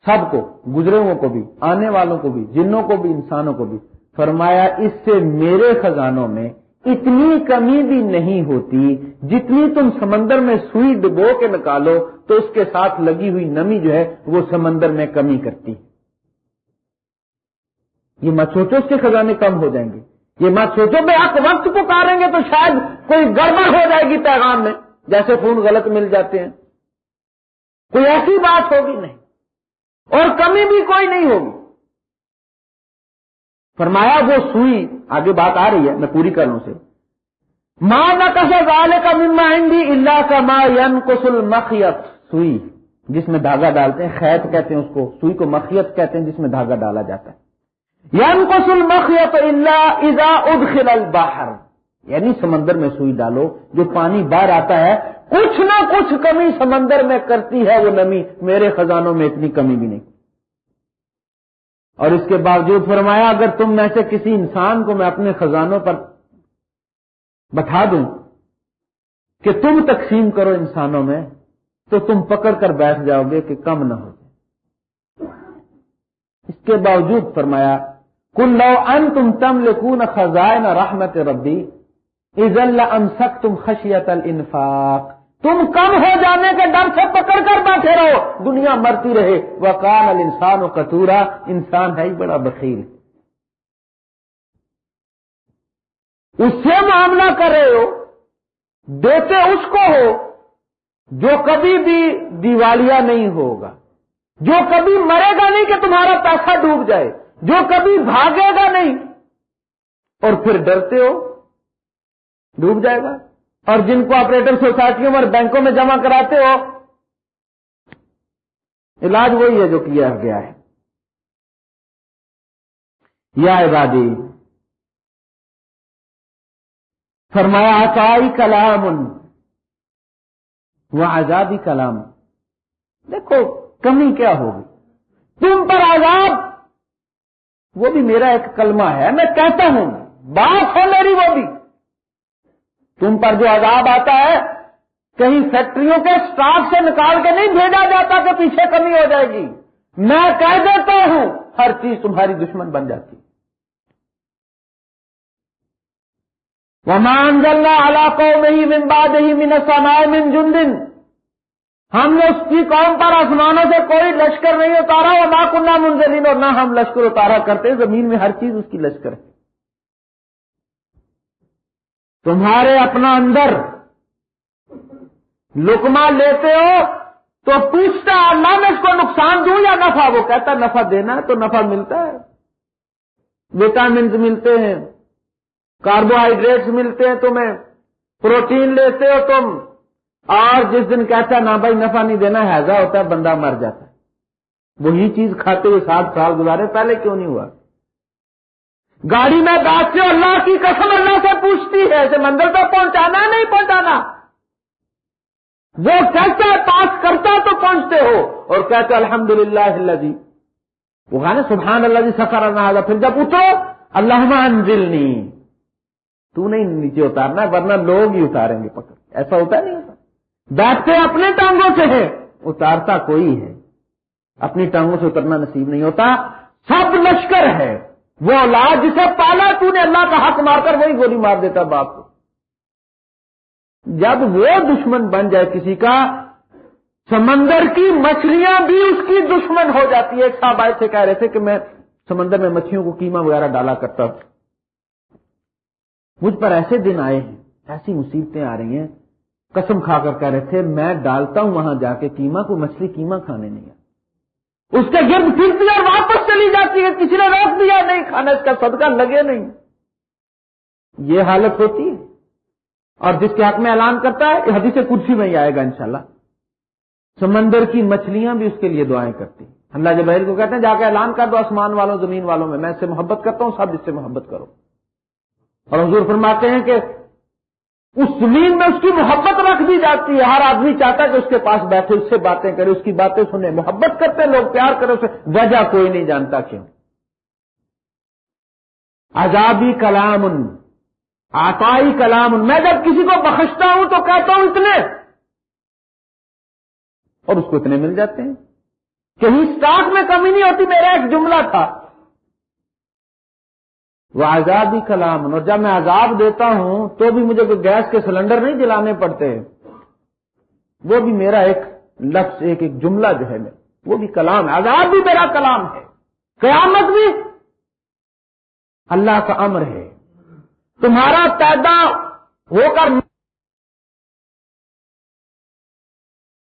سب کو گزرے کو بھی، آنے والوں کو بھی، جنوں کو بھی، انسانوں کو بھی۔ فرمایا، اس سے میرے خزانوں میں اتنی کمی بھی نہیں ہوتی جتنی تم سمندر میں سوئی ڈبو کے نکالو تو اس کے ساتھ لگی ہوئی نمی جو ہے وہ سمندر میں کمی کرتی۔ یہ مت سوچو اس کے خزانے کم ہو جائیں گے۔ یہ مت سوچو میں آپ وقت پکاریں گے تو شاید کوئی گڑبڑ ہو جائے گی پیغام میں، جیسے فون غلط مل جاتے ہیں۔ کوئی ایسی بات ہوگی نہیں۔ اور کمی بھی کوئی نہیں ہوگی۔ فرمایا وہ سوئی، آگے بات آ رہی ہے، میں پوری کر لوں سے ماں نہ کسے والے کا مما اللہ کا ماں ین کسل مخیت سوئی، جس میں دھاگا ڈالتے ہیں خیت کہتے ہیں اس کو، سوئی کو مخیت کہتے ہیں، جس میں دھاگا ڈالا جاتا ہے۔ ین کسل مخیت اللہ ازا ادخل باہر یعنی سمندر میں سوئی ڈالو، جو پانی باہر آتا ہے، کچھ نہ کچھ کمی سمندر میں کرتی ہے وہ نمی، میرے خزانوں میں اتنی کمی بھی نہیں۔ اور اس کے باوجود فرمایا، اگر تم میں سے کسی انسان کو میں اپنے خزانوں پر بٹھا دوں کہ تم تقسیم کرو انسانوں میں، تو تم پکڑ کر بیٹھ جاؤ گے کہ کم نہ ہو اس کے باوجود فرمایا کل لو ان تم تم لکھون خزائے نہ رحمت ربی عز اللہ ان سک تم خشیت الانفاق۔ تم کم ہو جانے کے ڈر سے پکڑ کر بیٹھے رہو۔ دنیا مرتی رہے۔ وہ کان انسان و کتورا انسان ہے ہی بڑا بخیل۔ اس سے معاملہ کر رہے ہو۔ دیتے اس کو ہو جو کبھی بھی دیوالیہ نہیں ہوگا۔ جو کبھی مرے گا نہیں کہ تمہارا پیسہ ڈوب جائے۔ جو کبھی بھاگے گا نہیں۔ اور پھر ڈرتے ہو۔ ڈوب جائے گا۔ اور جن کو آپریٹر سوسائٹیوں اور بینکوں میں جمع کراتے ہو، علاج وہی ہے جو کیا گیا ہے۔ یا عبادی، فرمایا، عطائی کلام وہ آزادی کلام۔ دیکھو، کمی کیا ہوگی؟ تم پر آزاد وہ بھی میرا ایک کلمہ ہے، میں کہتا ہوں، بات ہے میری وہ بھی۔ تم پر جو عذاب آتا ہے، کہیں فیکٹریوں کے اسٹاف سے نکال کے نہیں بھیجا جاتا کہ پیچھے کمی ہو جائے گی۔ میں کہہ دیتا ہوں، ہر چیز تمہاری دشمن بن جاتی۔ ومان جلنا علاقوں میں ہی من باد ہی من سنائے من جن دن ہم نے اس کی قوم پر آسمانوں سے کوئی لشکر نہیں اتارا وہ نہ کنہ منزلین اور نہ ہم لشکر اتارا کرتے، زمین میں ہر چیز اس کی لشکر ہے۔ تمہارے اپنا اندر لکما لیتے ہو تو پوچھتا اللہ میں اس کو نقصان دوں یا نفع؟ وہ کہتا نفع دینا ہے تو نفع ملتا ہے۔ وٹامنز ملتے ہیں، کاربوہائیڈریٹس ملتے ہیں تمہیں۔ پروٹین لیتے ہو تم۔ اور جس دن کہتا نہ بھائی نفع نہیں دینا، حیضہ ہوتا ہے، بندہ مر جاتا ہے۔ وہی چیز کھاتے ہوئے سات سال گزارے، پہلے کیوں نہیں ہوا؟ گاڑی میں بیٹھتے ہو، اللہ کی قسم اللہ سے پوچھتی ہے اسے منزل تک پہنچانا نہیں پہنچانا؟ وہ کہتا ہے، پاس کرتا تو پہنچتے ہو۔ اور کہتے الحمد للہ اللہ جی وہ کہا سبحان اللہ جی سفر آنا پھر جب اٹھو اللہ انزلنی۔ تو نہیں نیچے اتارنا، ورنہ لوگ ہی اتاریں گے پکڑ۔ ایسا ہوتا نہیں ہوتا۔ بیٹھتے اپنے ٹانگوں سے ہے اتارتا کوئی ہے۔ اپنی ٹانگوں سے اترنا نصیب نہیں ہوتا۔ سب لشکر ہے وہ اولاد جسے پالا تو نے اللہ کا حق مار کر وہی گولی مار دیتا باپ کو۔ جب وہ دشمن بن جائے کسی کا، سمندر کی مچھلیاں بھی اس کی دشمن ہو جاتی ہے۔ ایک صاحب آئے تھے، کہہ رہے تھے کہ میں سمندر میں مچھلیوں کو قیمہ وغیرہ ڈالا کرتا ہوں۔ مجھ پر ایسے دن آئے ہیں، ایسی مصیبتیں آ رہی ہیں۔ قسم کھا کر کہہ رہے تھے، میں ڈالتا ہوں وہاں جا کے، قیمہ کو، مچھلی قیمہ کھانے نہیں اس کے گرد پھرتی اور واپس چلی جاتی ہے، کسی نے روک دیا نہیں کھانا اس کا صدقہ لگے نہیں۔ یہ حالت ہوتی ہے۔ اور جس کے حق میں اعلان کرتا ہے، یہ حدیث کرسی میں ہی آئے گا انشاءاللہ۔ سمندر کی مچھلیاں بھی اس کے لیے دعائیں کرتی اللہ جبیل کو کہتے ہیں، جا کے اعلان کر دو آسمان والوں، زمین والوں میں۔ میں اس سے محبت کرتا ہوں، سب اس سے محبت کرو۔ اور حضور فرماتے ہیں کہ اس زمین میں اس کی محبت رکھ دی جاتی ہے۔ ہر آدمی چاہتا ہے کہ اس کے پاس بیٹھے، اس سے باتیں کرے، اس کی باتیں سنے۔ محبت کرتے لوگ، پیار کرے، اسے وجہ کوئی نہیں جانتا کیوں۔ عذابی کلام آتائی کلام میں جب کسی کو بخشتا ہوں تو کہتا ہوں اتنے۔ اور اس کو اتنے مل جاتے ہیں۔ کہیں اسٹاک میں کمی نہیں ہوتی، میرا ایک جملہ تھا۔ وہ آزادی کلام اور جب میں عذاب دیتا ہوں تو بھی مجھے کوئی گیس کے سلنڈر نہیں جلانے پڑتے۔ وہ بھی میرا ایک لفظ، ایک ایک جملہ جو ہے، وہ بھی کلام ہے۔ عذاب بھی میرا کلام ہے۔ قیامت بھی اللہ کا امر ہے۔ تمہارا پیدا ہو کر